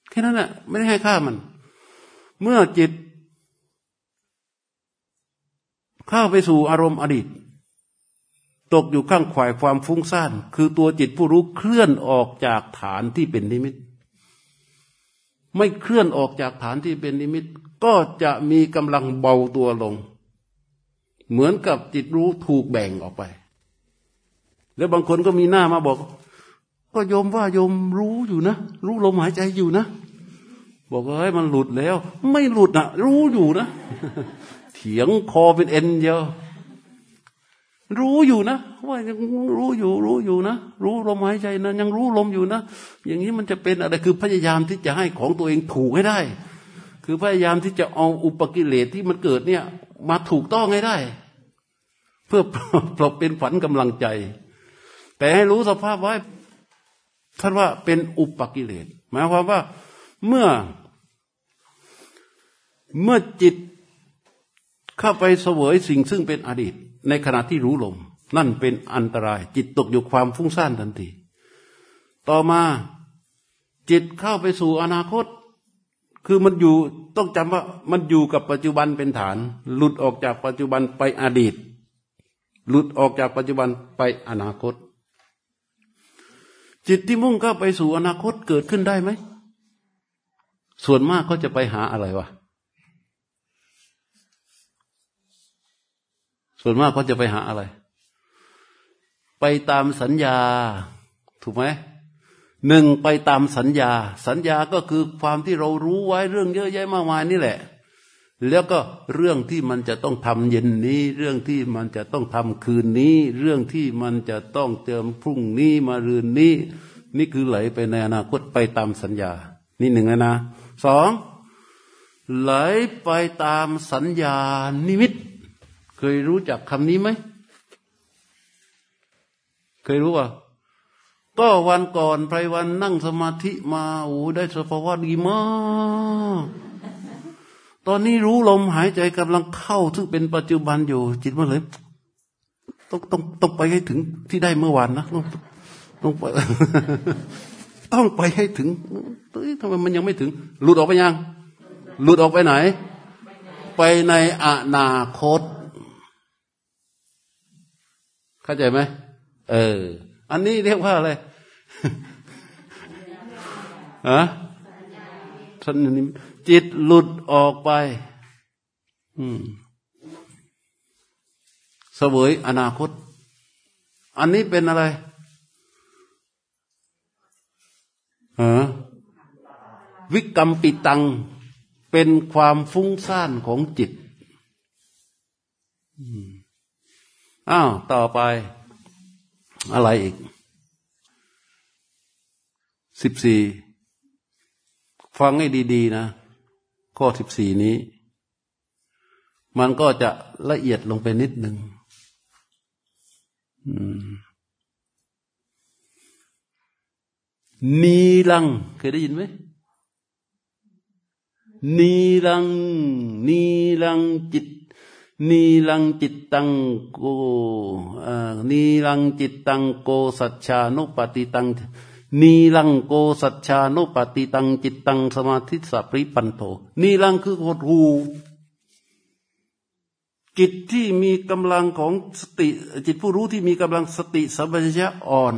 แค่นั้นแหละไม่ได้ให้ค่ามัน เมื่อจิต เข้าไปสู่อารมณ์อดีต ตกอยู่ข้างขวายความฟุ้งซ่าน คือตัวจิตผู้รู้เคลื่อนออกจากฐานที่เป็นนิมิต ไม่เคลื่อนออกจากฐานที่เป็นนิมิต ก็จะมีกำลังเบาตัวลง เหมือนกับจิตรู้ถูกแบ่งออกไป แล้วบางคนก็มีหน้ามาบอก ก็โยมว่าโยมรู้อยู่นะ รู้ลมหายใจอยู่นะ บอกว่าเฮ้ยมันหลุดแล้ว ไม่หลุดนะรู้อยู่นะ เถียงคอเป็นเอ็นเยอะ รู้อยู่นะว่ายังรู้อยู่ รู้อยู่นะรู้ลมหายใจนะยังรู้ลมอยู่นะอย่างนี้มันจะเป็นอะไรคือพยายามที่จะให้ของตัวเองถูกให้ได้ คือพยายามที่จะเอาอุปกิเลสที่มันเกิดเนี่ย มาถูกต้องให้ได้ เพื่อปลบเป็นฝันกำลังใจ แต่ให้รู้สภาพไว้ท่านว่าเป็นอุปกิเลสหมายความว่าเมื่อ เมื่อจิตเข้าไปเสวยสิ่งซึ่งเป็นอดีต ในขณะที่รู้ลม นั่นเป็นอันตราย จิตตกอยู่ความฟุ้งซ่านทันที ต่อมาจิตเข้าไปสู่อนาคต คือมันอยู่ต้องจำว่ามันอยู่กับปัจจุบันเป็นฐาน หลุดออกจากปัจจุบันไปอดีต หลุดออกจากปัจจุบันไปอนาคต จิตที่มุ่งเข้าไปสู่อนาคตเกิดขึ้นได้ไหม ส่วนมากก็จะไปหาอะไรวะ ส่วนมากเขาจะไปหาอะไร ไปตามสัญญา ถูกไหมหนึ่งไปตามสัญญา สัญญาก็คือความที่เรารู้ไว้เรื่องเยอะแยะมากมายนี่แหละ แล้วก็เรื่องที่มันจะต้องทำเย็นนี้ เรื่องที่มันจะต้องทำคืนนี้ เรื่องที่มันจะต้องเติมพรุ่งนี้มารืนนี้ นี่คือไหลไปในอนาคตไปตามสัญญา นี่หนึ่งนะสองไหลไปตามสัญญานิมิต เคยรู้จักคำนี้ไหม เคยรู้ป่ะก็วันก่อนไพรวันนั่งสมาธิมาโอ้ได้สภาวะดีมาก ตอนนี้รู้ลมหายใจกำลังเข้า ซึ่งเป็นปัจจุบันอยู่ จิตมันเลยต้องต้องต้องไปให้ถึงที่ได้เมื่อวานนะต้องต้องไปต้องไปให้ถึงทำไมมันยังไม่ถึง หลุดออกไปยัง หลุดออกไปไหน ไปในอนาคต เข้าใจไหมเออ อันนี้เรียกว่าอะไรฮะท่านนี้จิตหลุดออกไป อืมเสวยอนาคต อันนี้เป็นอะไรฮะวิกรรมปิตัง เป็นความฟุ้งซ่านของจิต อืม อ้าวต่อไปอะไรอีกสิบสี่ฟังให้ดีๆนะ ข้อสิบสี่นี้ มันก็จะละเอียดลงไปนิดหนึ่งนีลัง เคยได้ยินไหมนีลัง นีลังจิต นีลังจิตตังโกนีลังจิตตังโกสัจชานุปติตัง นีลังโกสัจชานุปติตัง จิตตังสมาธิสัพริปันโทนีลังคือหดหูจิตที่มีกำลังของสติ จิตผู้รู้ที่มีกำลังสติสัมปชัญญะอ่อน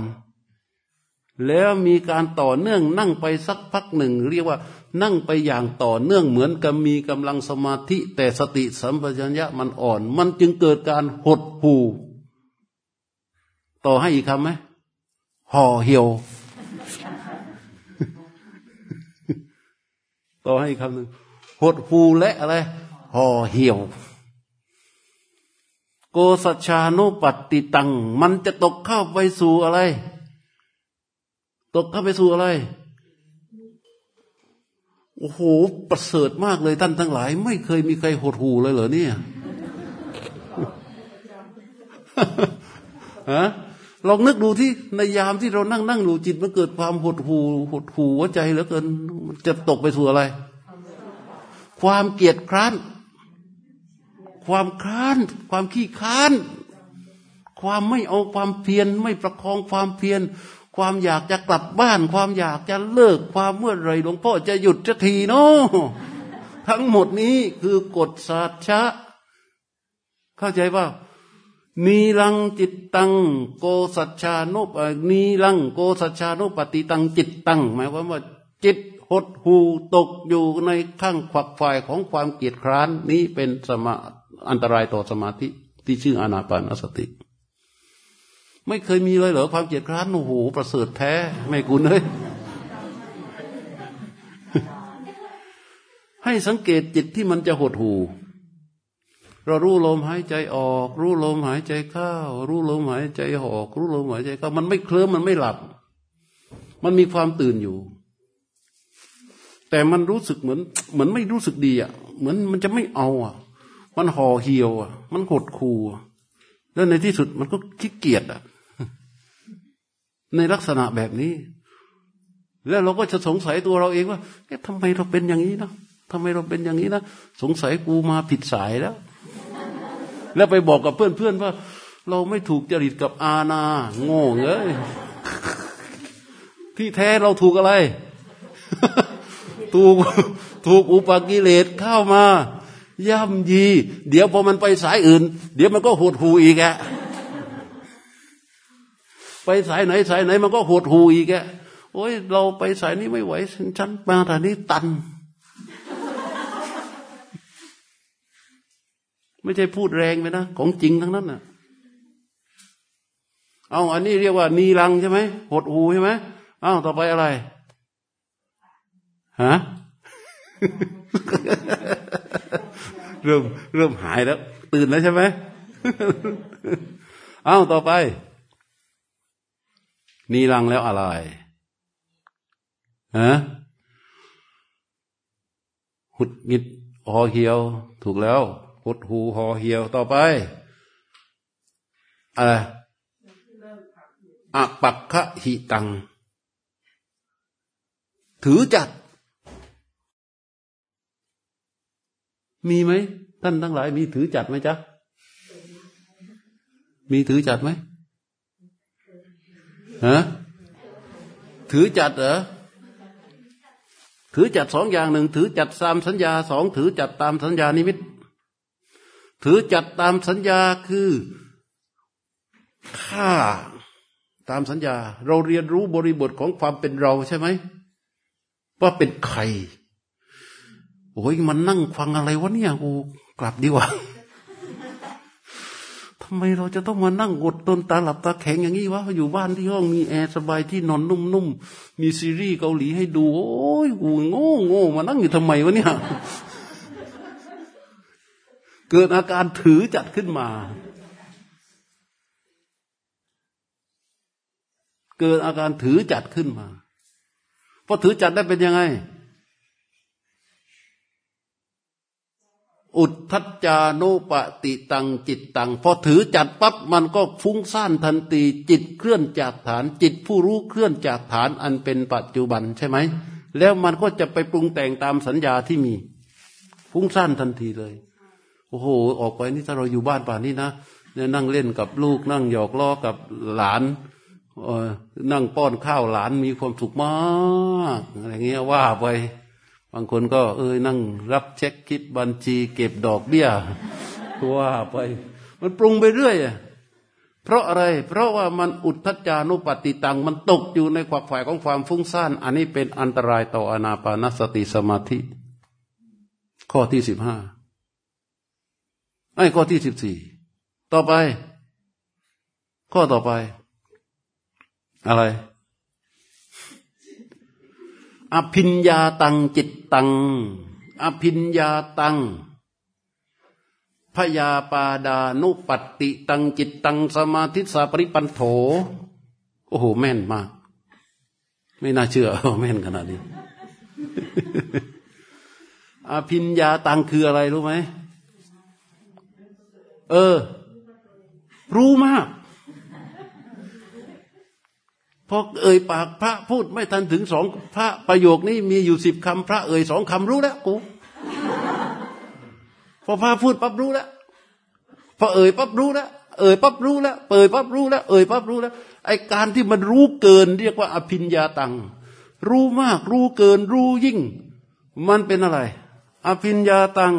แล้วมีการต่อเนื่องนั่งไปสักพักหนึ่ง เรียกว่า นั่งไปอย่างต่อเนื่องเหมือนกับมีกำลังสมาธิ แต่สติสัมปชัญญะมันอ่อน มันจึงเกิดการหดหูต่อให้อีกคำไหมห่อเหี่ยว ต่อให้อีกคำหนึ่งหดหูและอะไรห่อเหี่ยว โกสชานุปติตัง มันจะตกเข้าไปสู่อะไร ตกเข้าไปสู่อะไร โอ้โหประเสริฐมากเลยท่านทั้งหลาย ไม่เคยมีใครหดหูเลยเหรอเนี่ยฮะลองนึกดูที่ในยามที่เรานั่งนั่งดูจิตมันเกิดความหดหูหดหูหัวใจเหลือเกินมันจะตกไปสู่อะไร ความเกียดคร้าน ความคร้าน ความขี้ค้าน ความไม่เอาความเพียรไม่ประคองความเพียร ความอยากจะกลับบ้าน ความอยากจะเลิกความเมื่อไรหลวงพ่อจะหยุดจะทีเนาะทั้งหมดนี้คือกฎศาสชะ เข้าใจป่านีลังจิตตัง โกสัจชานุปนีลังโกสัจชานุปฏิตังจิตตัง หมายความว่า จิตหดหูตกอยู่ในข้างขวักฝ่ายของความเกียดคร้านนี้เป็นสมาอันตรายต่อสมาธิที่ชื่ออนาปานสติ ไม่เคยมีเลยเหรอความเกียดคร้านโอ้โหประเสริฐแท้ไม่กุนเลยให้สังเกตจิตที่มันจะหดหูเรารู้ลมหายใจออก รู้ลมหายใจเข้า รู้ลมหายใจออก รู้ลมหายใจเข้า มันไม่เคลิ้มมันไม่หลับ มันมีความตื่นอยู่ แต่มันรู้สึกเหมือน เหมือนไม่รู้สึกดีอะ เหมือนมันจะไม่เอาอะ มันห่อเหี่ยวอะ มันหดคูแล้วในที่สุดมันก็ขี้เกียจอะ ในลักษณะแบบนี้ แล้วเราก็จะสงสัยตัวเราเองว่าเอ๊ะทำไมเราเป็นอย่างนี้นะทำไมเราเป็นอย่างนี้นะสงสัยกูมาผิดสายแล้ว แล้วไปบอกกับเพื่อนๆว่า เราไม่ถูกจริตกับอาณาโง่เอ้ยที่แท้เราถูกอะไร ถูกถูกอุปกิเลสเข้ามาย่ำยี เดี๋ยวพอมันไปสายอื่น เดี๋ยวมันก็หดหูอีกแกไป สายไหนสายไหนมันก็หดหูอีกแกโอ้ยเราไปสายนี้ไม่ไหวฉันมาแต่นี้ตัน ไม่ใช่พูดแรงไปนะของจริงทั้งนั้นน่ะ เอาอันนี้เรียกว่า นีรังใช่ไหมหดหูใช่ไหมเอาต่อไปอะไรฮะเริ่มเริ่มหายแล้ว ตื่นแล้วใช่ไหมเอาต่อไป นีรังแล้วอะไรฮะหุดงิดออเหียว ถูกแล้วหดหูห่อเหี่ยวต่อไปอะไรอะปักขะหิตัง ถือจัด มีไหม ท่านทั้งหลาย มีถือจัดไหมจ๊ะ มีถือจัดไหม ฮะถือจัดเหรอถือจัดสองอย่างหนึ่งถือจัดตามสัญญาสองถือจัดตามสัญญานิมิต ถือจัดตามสัญญาคือฆ่าตามสัญญา เราเรียนรู้บริบทของความเป็นเราใช่ไหมว่าเป็นใครโอ้ยมันนั่งฟังอะไรวะเนี่ยกูกลับดีกว่า ทำไมเราจะต้องมานั่งอดตนตาหลับตาแข็งอย่างนี้วะอยู่บ้านที่ห้องมีแอร์สบายที่นอนนุ่มๆมีซีรีส์เกาหลีให้ดู โอ้ยกูโง่โง่มานั่งอยู่ทำไมวะเนี่ยเกิดอาการถือจัดขึ้นมา เกิดอาการถือจัดขึ้นมาพอถือจัดได้เป็นยังไง อุทธัจจานุปติตังจิตตังพอถือจัดปั๊บมันก็ฟุ้งซ่านทันทีจิตเคลื่อนจากฐาน จิตผู้รู้เคลื่อนจากฐานอันเป็นปัจจุบันใช่ไหม แล้วมันก็จะไปปรุงแต่งตามสัญญาที่มี ฟุ้งซ่านทันทีเลย โอ้โห ออกไปนี่ถ้าเราอยู่บ้านป่านนี้นะเนี่ยนั่งเล่นกับลูกนั่งหยอกล้อกับหลานเออนั่งป้อนข้าวหลานมีความสุขมากอะไรเงี้ยว่าไป บางคนก็เอ้ยนั่งรับเช็คคิดบัญชีเก็บดอกเบี้ยว่าไป มันปรุงไปเรื่อยเพราะอะไร เพราะว่ามันอุทธจานุปติตัง มันตกอยู่ในขวักฝ่ายของความฟุ้งซ่าน อันนี้เป็นอันตรายต่ออนาปานสติสมาธิ ข้อที่สิบห้าไอ้ข้อที่สิบสี่ต่อไป ข้อต่อไป อะไร อภิญญาตังจิตตัง อภิญญาตังพยาปาดานุปติตังจิตตังสมาธิสาปริปันโถ โอ้โห แม่นมาก ไม่น่าเชื่อแม่นขนาดนี้ อภิญญาตังคืออะไรรู้ไหม เออ รู้มาก พอเอ่ยปากพระพูดไม่ทันถึงสองพระประโยคนี้มีอยู่สิบคำพระเอ่ยสองคำรู้แล้วกูพอพระพูดปั๊บรู้แล้วพอเอ่ยปั๊บรู้แล้วเอ่ยปั๊บรู้แล้วเปิดปั๊บรู้แล้วเอ่ยปั๊บรู้แล้วไอการที่มันรู้เกินเรียกว่าอภิญญาตัง รู้มาก รู้เกิน รู้ยิ่ง มันเป็นอะไร อภิญญาตัง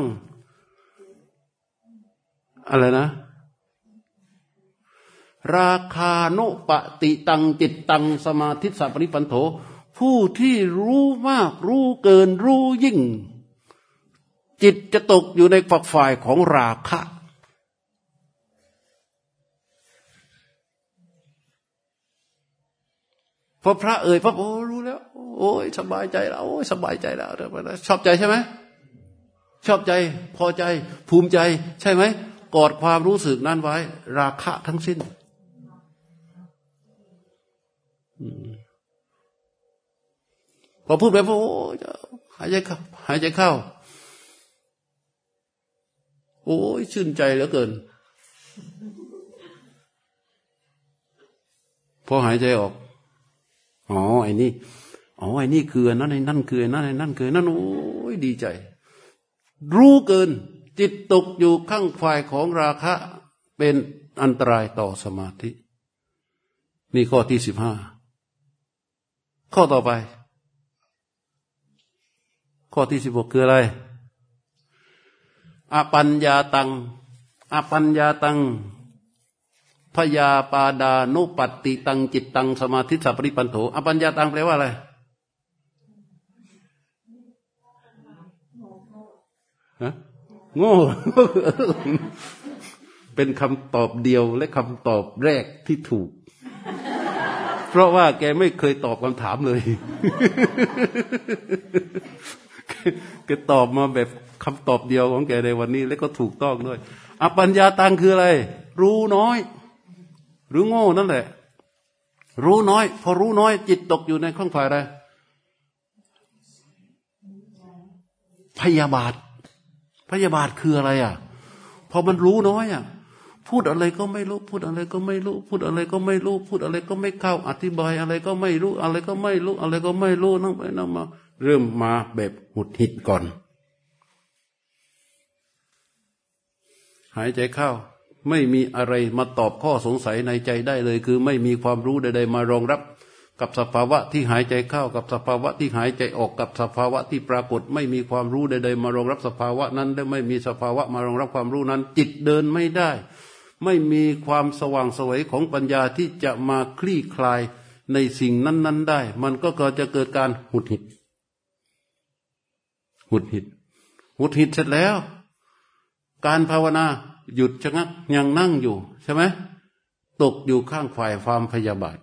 อะไรนะ ราคาโนปติตังจิตตังสมาธิสัพริปันโถ ผู้ที่รู้มากรู้เกินรู้ยิ่ง จิตจะตกอยู่ในฝักฝ่ายของราคะ พอพระเอ่ยพระโอ้รู้แล้ว โอ้ยสบายใจแล้วโอ้ยสบายใจแล้วชอบใจใช่ไหมชอบใจพอใจภูมิใจใช่ไหมกอดความรู้สึกนั้นไว้ ราคะทั้งสิ้น พอพูดไปพอโอ้หายใจเข้าหายใจเข้า โอ้ยชื่นใจเหลือเกิน พอหายใจออก อ๋อไอ้นี่ อ๋อไอ้นี่คือนั่นไอ้นั่นคือนั่นไอ้นั่นคือนั่นโอ้ยดีใจ รู้เกิน จิตตกอยู่ข้างฝ่ายของราคะ เป็นอันตรายต่อสมาธิ นี่ข้อที่สิบห้า ข้อต่อไป ข้อที่สิบหกคืออะไรอปัญญาตังอปัญญาตังพยาปาดานุปัตติตังจิตตังสมาธิสัพริปันโถอปัญญาตังแปลว่าอะไรฮะโง่ เป็นคำตอบเดียวและคำตอบแรกที่ถูก เพราะว่าแกไม่เคยตอบคำถามเลยแกตอบมาแบบคำตอบเดียวของแกในวันนี้ และก็ถูกต้องด้วยอปัญญาตังคืออะไร รู้น้อย หรือโง่นั่นแหละ รู้น้อย พอรู้น้อย จิตตกอยู่ในข้องฝ่ายอะไรพยาบาท พยาบาทคืออะไรอะ พอมันรู้น้อยอะ พูดอะไรก็ไม่รู้ พูดอะไรก็ไม่รู้ พูดอะไรก็ไม่รู้ พูดอะไรก็ไม่เข้า อธิบายอะไรก็ไม่รู้ อะไรก็ไม่รู้ อะไรก็ไม่รู้นั่งไปนั่งมา เริ่มมาแบบหุดหิดก่อน หายใจเข้า ไม่มีอะไรมาตอบข้อสงสัยในใจได้เลย คือไม่มีความรู้ใดๆมารองรับ กับสภาวะที่หายใจเข้า กับสภาวะที่หายใจออกกับสภาวะที่ปรากฏ ไม่มีความรู้ใดๆมารองรับสภาวะนั้นและไม่มีสภาวะมารองรับความรู้นั้น จิตเดินไม่ได้ ไม่มีความสว่างสวยของปัญญาที่จะมาคลี่คลายในสิ่งนั้น ๆ ได้ มันก็ก็จะเกิดการหุดหิด หุดหิด หุดหิดเสร็จแล้ว การภาวนาหยุดชะงักยังนั่งอยู่ใช่ไหมตกอยู่ข้างฝ่ายความพยาบาท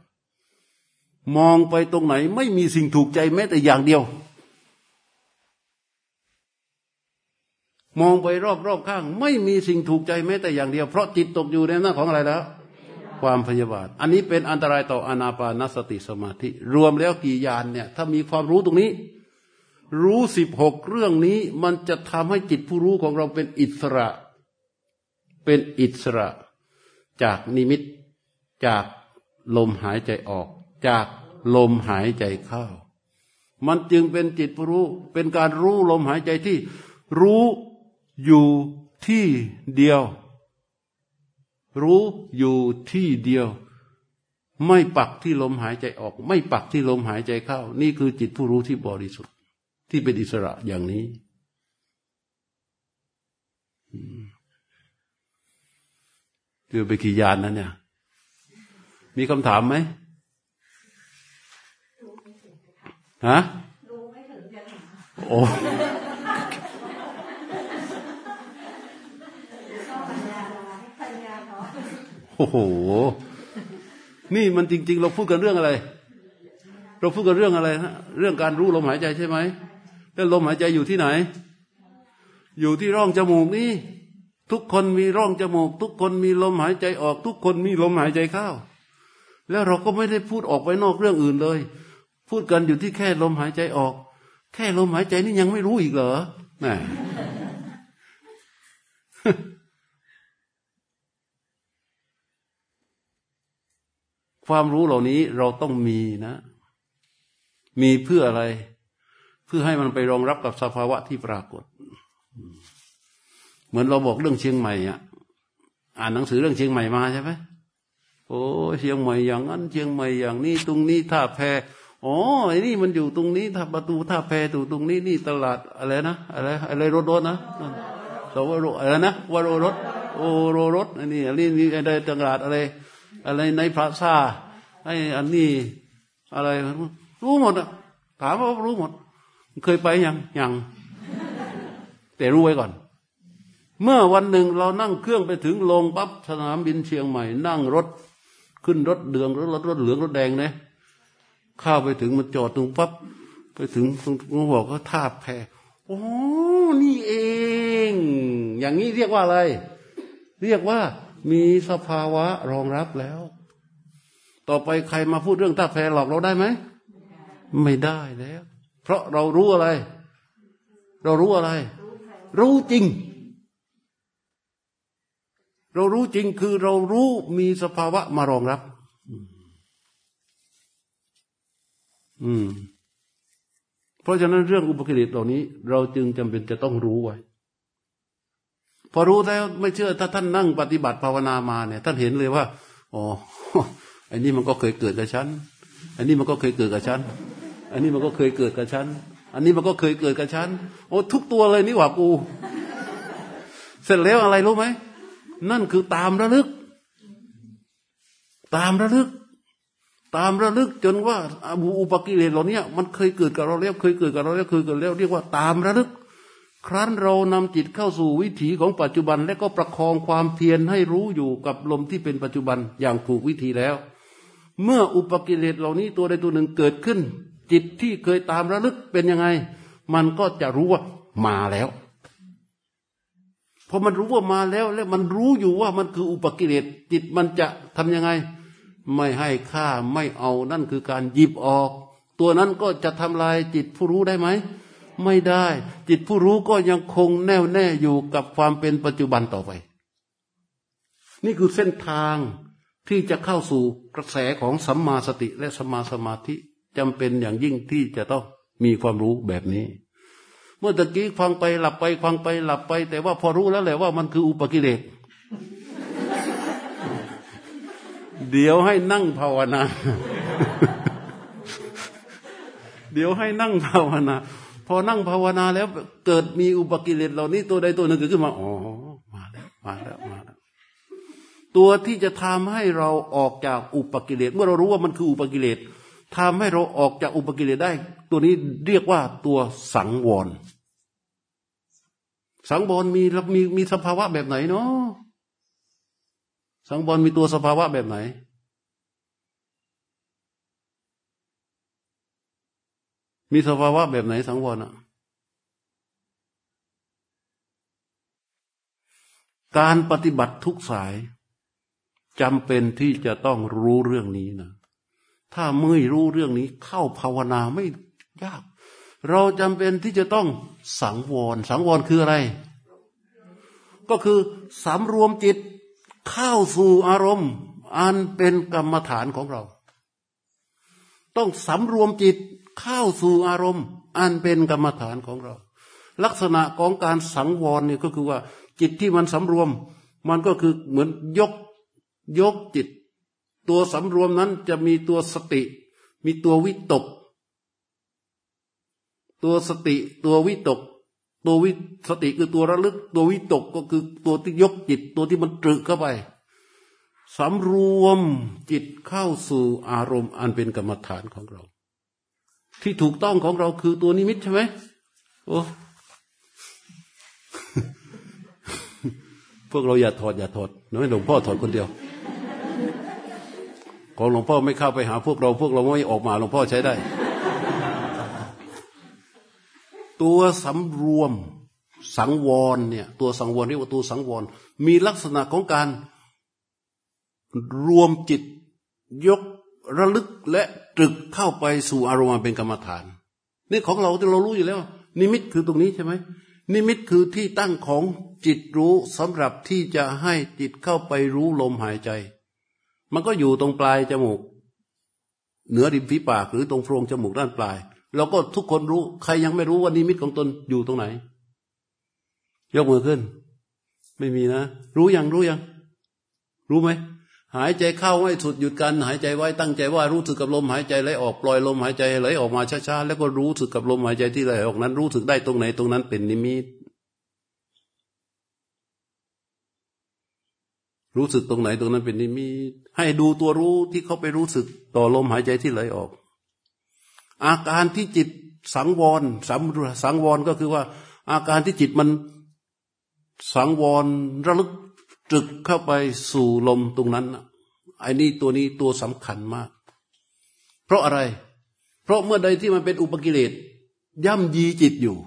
มองไปตรงไหนไม่มีสิ่งถูกใจแม้แต่อย่างเดียว มองไปรอบๆข้าง ไม่มีสิ่งถูกใจแม้แต่อย่างเดียว เพราะจิตตกอยู่ในหน้าของอะไรแล้ว ความพยาบาท อันนี้เป็นอันตรายต่ออนาปานสติสมาธิ รวมแล้วกี่ยานเนี่ย ถ้ามีความรู้ตรงนี้ รู้สิบหกเรื่องนี้มันจะทำให้จิตผู้รู้ของเราเป็นอิสระ เป็นอิสระ จากนิมิต จากลมหายใจออก จากลมหายใจเข้า มันจึงเป็นจิตผู้รู้ เป็นการรู้ลมหายใจที่รู้ อยู่ที่เดียว รู้อยู่ที่เดียว ไม่ปักที่ลมหายใจออก ไม่ปักที่ลมหายใจเข้า นี่คือจิตผู้รู้ที่บริสุทธิ์ ที่เป็นอิสระอย่างนี้เจอไปกี่ยานนั้นเนี่ย มีคำถามไหมฮะโอ้ โอ้โห นี่มันจริง ๆ เราพูดกันเรื่องอะไร เราพูดกันเรื่องอะไรนะเรื่องการรู้ลมหายใจใช่ไหมแล้วลมหายใจอยู่ที่ไหน อยู่ที่ร่องจมูกนี่ ทุกคนมีร่องจมูก ทุกคนมีลมหายใจออก ทุกคนมีลมหายใจเข้า แล้วเราก็ไม่ได้พูดออกไปนอกเรื่องอื่นเลย พูดกันอยู่ที่แค่ลมหายใจออก แค่ลมหายใจนี่ยังไม่รู้อีกเหรอแห ความรู้เหล่านี้เราต้องมีนะ มีเพื่ออะไร เพื่อให้มันไปรองรับกับสภาวะที่ปรากฏ เหมือนเราบอกเรื่องเชียงใหม่อะ อ่านหนังสือเรื่องเชียงใหม่มาใช่ไหมโอ้เชียงใหม่อย่างนั้นเชียงใหม่อย่างนี้ ตรงนี้ท่าแพอ๋อไอ้นี่มันอยู่ตรงนี้ท่าประตูท่าแพอยู่ตรงนี้นี่ตลาดอะไรนะอะไรอะไรรถรถนะสวรอะไรนะวโรรถโอโรรถอันนี้อันนี้อะไรตลาดอะไร อะไรในพระซาไอ้อันนี้อะไรรู้หมดอะถามว่ารู้หมด เคยไปยังยัง แต่รู้ไว้ก่อน เมื่อวันหนึ่งเรานั่งเครื่องไปถึงลงปั๊บสนามบินเชียงใหม่ นั่งรถขึ้นรถเดืองรถรถรถเหลืองรถแดงเนี่ยข้าไปถึงมันจอดตรงปั๊บไปถึงตรงบอกว่าท่าแพโอ้นี่เอง อย่างนี้เรียกว่าอะไร เรียกว่า มีสภาวะรองรับแล้ว ต่อไปใครมาพูดเรื่องท่าแพหลอกเราได้ไหม ไม่ได้แล้ว เพราะเรารู้อะไร เรารู้อะไร รู้จริง เรารู้จริงคือเรารู้มีสภาวะมารองรับ อืม เพราะฉะนั้นเรื่องอุปกิเลสเหล่านี้ เราจึงจำเป็นจะต้องรู้ไว้ พอรู้แล้วไม่เชื่อ ถ้าท่านนั่งปฏิบัติภาวนามาเนี่ยท่านเห็นเลยว่าอ๋ออันนี้มันก็เคยเกิดกับฉันอันนี้มันก็เคยเกิดกับฉันอันนี้มันก็เคยเกิดกับฉันอันนี้มันก็เคยเกิดกับฉันโอ้ทุกตัวเลยนี่หว่ากู เสร็จแล้วอะไรรู้ไหมนั่นคือตามระลึก ตามระลึก ตามระลึกจนว่าอุปกิเลสเหล่านี้มันเคยเกิดกับเราแล้วเคยเกิดกับเราแล้วเคยเกิดแล้วเรียกว่าตามระลึก ครั้นเรานำจิตเข้าสู่วิถีของปัจจุบัน และก็ประคองความเพียรให้รู้อยู่กับลมที่เป็นปัจจุบันอย่างถูกวิธีแล้ว เมื่ออุปกิเลสเหล่านี้ตัวใดตัวหนึ่งเกิดขึ้น จิตที่เคยตามระลึกเป็นยังไง มันก็จะรู้ว่ามาแล้วพอมันรู้ว่ามาแล้วแล้วมันรู้อยู่ว่ามันคืออุปกิเลสจิตมันจะทํำยังไง ไม่ให้ค่าไม่เอานั่นคือการหยิบออก ตัวนั้นก็จะทำลายจิตผู้รู้ได้ไหม ไม่ได้ จิตผู้รู้ก็ยังคงแน่วแน่อยู่กับความเป็นปัจจุบันต่อไป นี่คือเส้นทางที่จะเข้าสู่กระแสของสัมมาสติและสัมมาสมาธิจำเป็นอย่างยิ่งที่จะต้องมีความรู้แบบนี้ เมื่อตะกี้ฟังไปหลับไปฟังไปหลับไป แต่ว่าพอรู้แล้วแหละว่ามันคืออุปกิเลสเดี๋ยวให้นั่งภาวนา เดี๋ยวให้นั่งภาวนา พอนั่งภาวนาแล้วเกิดมีอุปกิเลสเหล่านี้ตัวใดตัวหนึ่งเกิดขึ้นมาอ๋อมาแล้วมาแล้วมาแล้วตัวที่จะทำให้เราออกจากอุปกิเลสเมื่อเรารู้ว่ามันคืออุปกิเลสทำให้เราออกจากอุปกิเลสได้ ตัวนี้เรียกว่าตัวสังวร สังวรมีมีมีสภาวะแบบไหนเนาะสังวรมีตัวสภาวะแบบไหน มีสภาวะแบบไหนสังวรอะ การปฏิบัติทุกสายจำเป็นที่จะต้องรู้เรื่องนี้นะ ถ้าไม่รู้เรื่องนี้เข้าภาวนาไม่ยาก เราจำเป็นที่จะต้องสังวร สังวรคืออะไร ก็คือสำรวมจิตเข้าสู่อารมณ์ อันเป็นกรรมฐานของเรา ต้องสำรวมจิต เข้าสู่อารมณ์ อันเป็นกรรมฐานของเรา ลักษณะของการสังวรเนี่ยก็คือว่า จิตที่มันสำรวม มันก็คือเหมือนยกยกจิต ตัวสำรวมนั้นจะมีตัวสติ มีตัววิตก ตัวสติตัววิตก ตัววิสติคือตัวระลึก ตัววิตกก็คือตัวที่ยกจิต ตัวที่มันตรึกเข้าไปสำรวมจิตเข้าสู่อารมณ์อันเป็นกรรมฐานของเรา ที่ถูกต้องของเราคือตัวนิมิตใช่ไหมโอ้พวกเราอย่าถอดอย่าถอดน้อยหลวงพ่อถอดคนเดียว ของหลวงพ่อไม่เข้าไปหา พวกเรา พวกเราไม่ออกมาหลวงพ่อใช้ได้ ตัวสำรวมสังวรเนี่ย ตัวสังวรเรียกว่าตัวสังวร มีลักษณะของการรวมจิตยกระลึกและ ตรึกเข้าไปสู่อารมณ์เป็นกรรมฐาน นี่ของเราที่เรารู้อยู่แล้ว นิมิตคือตรงนี้ใช่ไหมนิมิตคือที่ตั้งของจิตรู้สำหรับที่จะให้จิตเข้าไปรู้ลมหายใจ มันก็อยู่ตรงปลายจมูก เหนือริมฝีปากหรือตรงโพรงจมูกด้านปลายเราก็ทุกคนรู้ ใครยังไม่รู้ว่านิมิตของตนอยู่ตรงไหน ยกมือขึ้น ไม่มีนะ รู้ยังรู้ยัง รู้ไหม หายใจเข้าให้สุดหยุดกันหายใจไว้ตั้งใจว่ารู้สึกกับลมหายใจไหลออกปล่อยลมหายใจไหลออกมาช้าๆแล้วก็รู้สึกกับลมหายใจที่ไหลออกนั้น รู้สึกได้ตรงไหนตรงนั้นเป็นนิมิต รู้สึกตรงไหนตรงนั้นเป็นนิมิต ให้ดูตัวรู้ที่เขาไปรู้สึกต่อลมหายใจที่ไหลออก อาการที่จิตสังวรสังสังวรก็คือว่า อาการที่จิตมันสังวรระลึก ตรึกเข้าไปสู่ลมตรงนั้นไอ้นี่ตัวนี้ตัวสำคัญมาก เพราะอะไร เพราะเมื่อใดที่มันเป็นอุปกิเลสย่ำยีจิตอยู่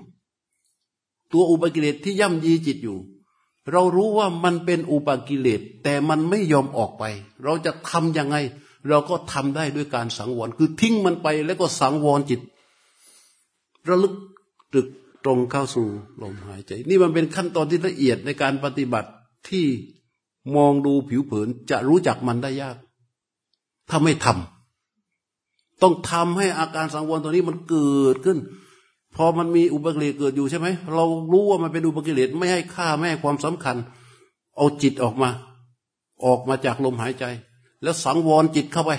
ตัวอุปกิเลสที่ย่ำยีจิตอยู่ เรารู้ว่ามันเป็นอุปกิเลสแต่มันไม่ยอมออกไป เราจะทำยังไง เราก็ทำได้ด้วยการสังวร คือทิ้งมันไปแล้วก็สังวรจิต ระลึกตรึกตรงเข้าสู่ลมหายใจ นี่มันเป็นขั้นตอนที่ละเอียดในการปฏิบัติ ที่มองดูผิวเผินจะรู้จักมันได้ยาก ถ้าไม่ทำต้องทำให้อาการสังวรตัวนี้มันเกิดขึ้น พอมันมีอุปกิเลสเกิดอยู่ใช่ไหม เรารู้ว่ามันเป็นอุปกิเลสไม่ให้ค่าไม่ให้ความสำคัญ เอาจิตออกมา ออกมาจากลมหายใจ แล้วสังวรจิตเข้าไป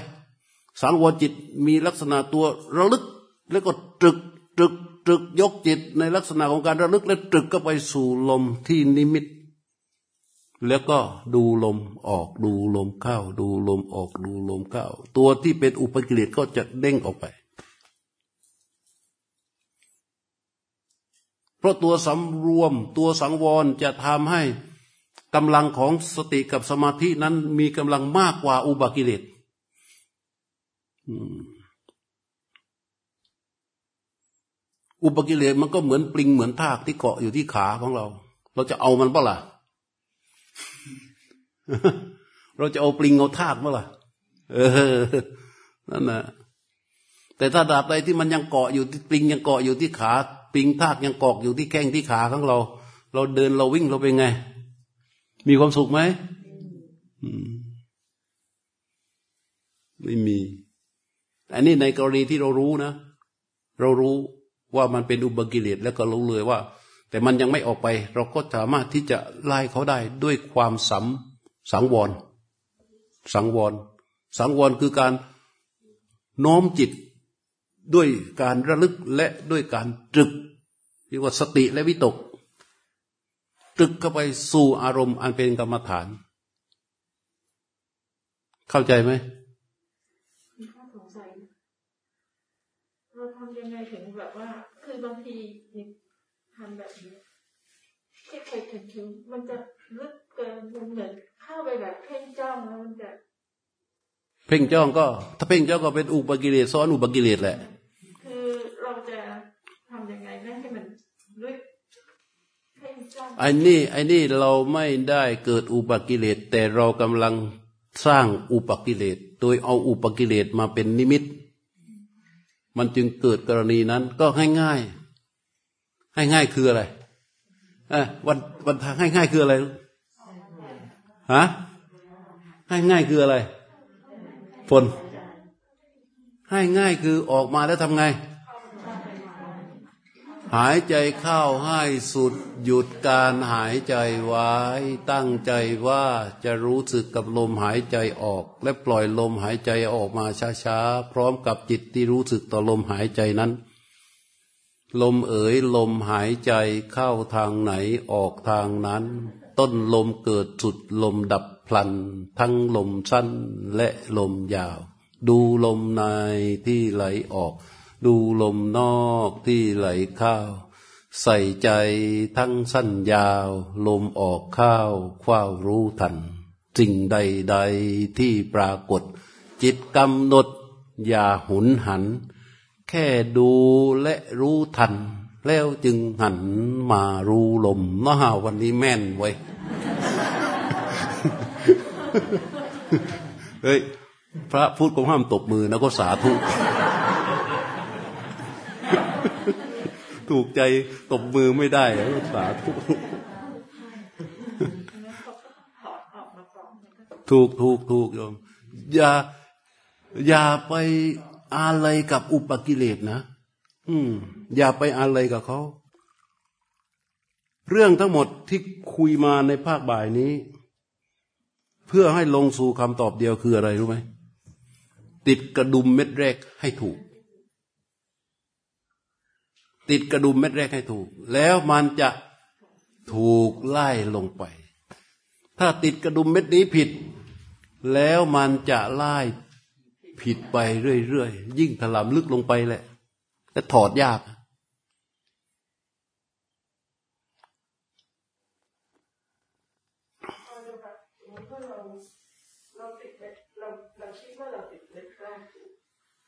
สังวรจิตมีลักษณะตัวระลึกแล้วก็ตรึกตรึกตรึกยกจิตในลักษณะของการระลึกและตรึกเข้าไปสู่ลมที่นิมิต แล้วก็ดูลมออกดูลมเข้า ดูลมออกดูลมเข้า ตัวที่เป็นอุปกิเลสก็จะเด้งออกไป เพราะตัวสำรวมตัวสังวรจะทำให้กำลังของสติกับสมาธินั้นมีกำลังมากกว่าอุปกิเลสอุปกิเลสมันก็เหมือนปลิงเหมือนทากที่เกาะอยู่ที่ขาของเรา เราจะเอามันเปล่า เราจะเอาปลิงเอาทากเมื่อล่ะ เออ นั่นนะแต่ถ้าดาบใดที่มันยังเกาะอยู่ที่ปลิงยังเกาะอยู่ที่ขาปลิงทากยังเกาะอยู่ที่แข้งที่ขาของเรา เราเดินเราวิ่งเราเป็นไง มีความสุขไหมไม่มี อันนี้ในกรณีที่เรารู้นะ เรารู้ว่ามันเป็นอุบกิเลสแล้วก็รู้เลยว่า แต่มันยังไม่ออกไป เราก็สามารถที่จะไล่เขาได้ด้วยความสัม สังวร สังวร สังวรคือการน้อมจิตด้วยการระลึกและด้วยการตรึกเรียกว่าสติและวิตก ตรึกเข้าไปสู่อารมณ์อันเป็นกรรมฐาน เข้าใจไหมเราทำยังไงถึงแบบว่า คือบางทีทำแบบนี้ที่เคยถึงมันจะ ลึกเกินมันเหมือนเข้าไปแบบเพ่งจ้องแล้วมันจะเพ่งจ้องก็ ถ้าเพ่งจ้องก็เป็นอุปกิเลสซ้อนอุปกิเลสแหละ คือเราจะทำยังไงไม่ให้มันด้วยเพ่งจ้องไอ้นี่ไอ้นี่เราไม่ได้เกิดอุปกิเลสแต่เรากำลังสร้างอุปกิเลสโดยเอาอุปกิเลสมาเป็นนิมิต มันจึงเกิดกรณีนั้น ก็ให้ง่ายให้ง่ายคืออะไรอะวันวันทางให้ง่ายคืออะไร ฮะให้ง่ายคืออะไรฝนให้ง่ายคือออกมาแล้วทำไง หายใจเข้าให้สุดหยุดการหายใจไว้ ตั้งใจว่าจะรู้สึกกับลมหายใจออก และปล่อยลมหายใจออกมาช้าๆ พร้อมกับจิตที่รู้สึกต่อลมหายใจนั้น ลมเอ๋ยลมหายใจเข้าทางไหนออกทางนั้น ต้นลมเกิดสุดลมดับพลัน ทั้งลมสั้นและลมยาว ดูลมในที่ไหลออก ดูลมนอกที่ไหลเข้าใส่ใจทั้งสั้นยาว ลมออกเข้าคว้ารู้ทันสิ่งใดๆที่ปรากฏ จิตกำหนด อย่าหุนหัน แค่ดูและรู้ทัน แล้วจึงหันมารู้ลมนะฮะวันนี้แม่นไว้เฮ้ยพระพูดก็ห้ามตบมือนะก็สาธุ ถูกใจตบมือไม่ได้สาธุ ถูกถูกถูกโยมอย่าอย่าไปอาลัยกับอุปกิเลสนะ อืม อย่าไปอาลัยกับเขา เรื่องทั้งหมดที่คุยมาในภาคบ่ายนี้ เพื่อให้ลงสู่คำตอบเดียวคืออะไรรู้ไหมติดกระดุมเม็ดแรกให้ถูก ติดกระดุมเม็ดแรกให้ถูก แล้วมันจะถูกไล่ลงไป ถ้าติดกระดุมเม็ดนี้ผิด แล้วมันจะไล่ผิดไปเรื่อยๆ ยิ่งถลำลึกลงไปแหละ และถอดยากเอาเลยค่ะสมมติว่าเราเราติดเม็ดเราเราคิดว่าเราติดเม็ดแรกถูก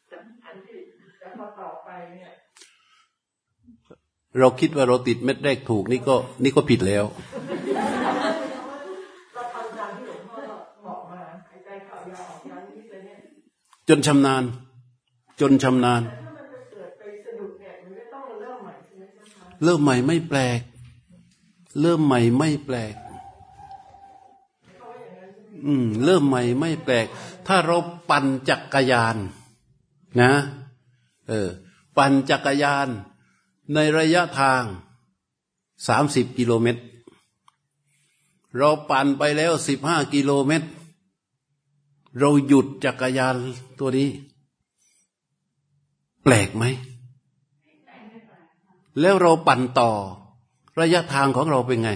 แต่อันที่แต่พอต่อไปเนี่ยเราคิดว่าเราติดเม็ดแรกถูกนี่ก็นี่ก็ผิดแล้วเราทำตามที่หลวงพ่อบอกมาหายใจเข้ายาวออกยาวนี่เลยเนี่ยจนชำนาญ จนชำนาญ เริ่มใหม่ไม่แปลก เริ่มใหม่ไม่แปลก อืม เริ่มใหม่ไม่แปลก ถ้าเราปั่นจักรยาน นะ เออ ปั่นจักรยาน ในระยะทางสามสิบกิโลเมตร เราปั่นไปแล้วสิบห้ากิโลเมตร เราหยุดจักรยานตัวนี้ แปลกไหม แล้วเราปั่นต่อ ระยะทางของเราเป็นไง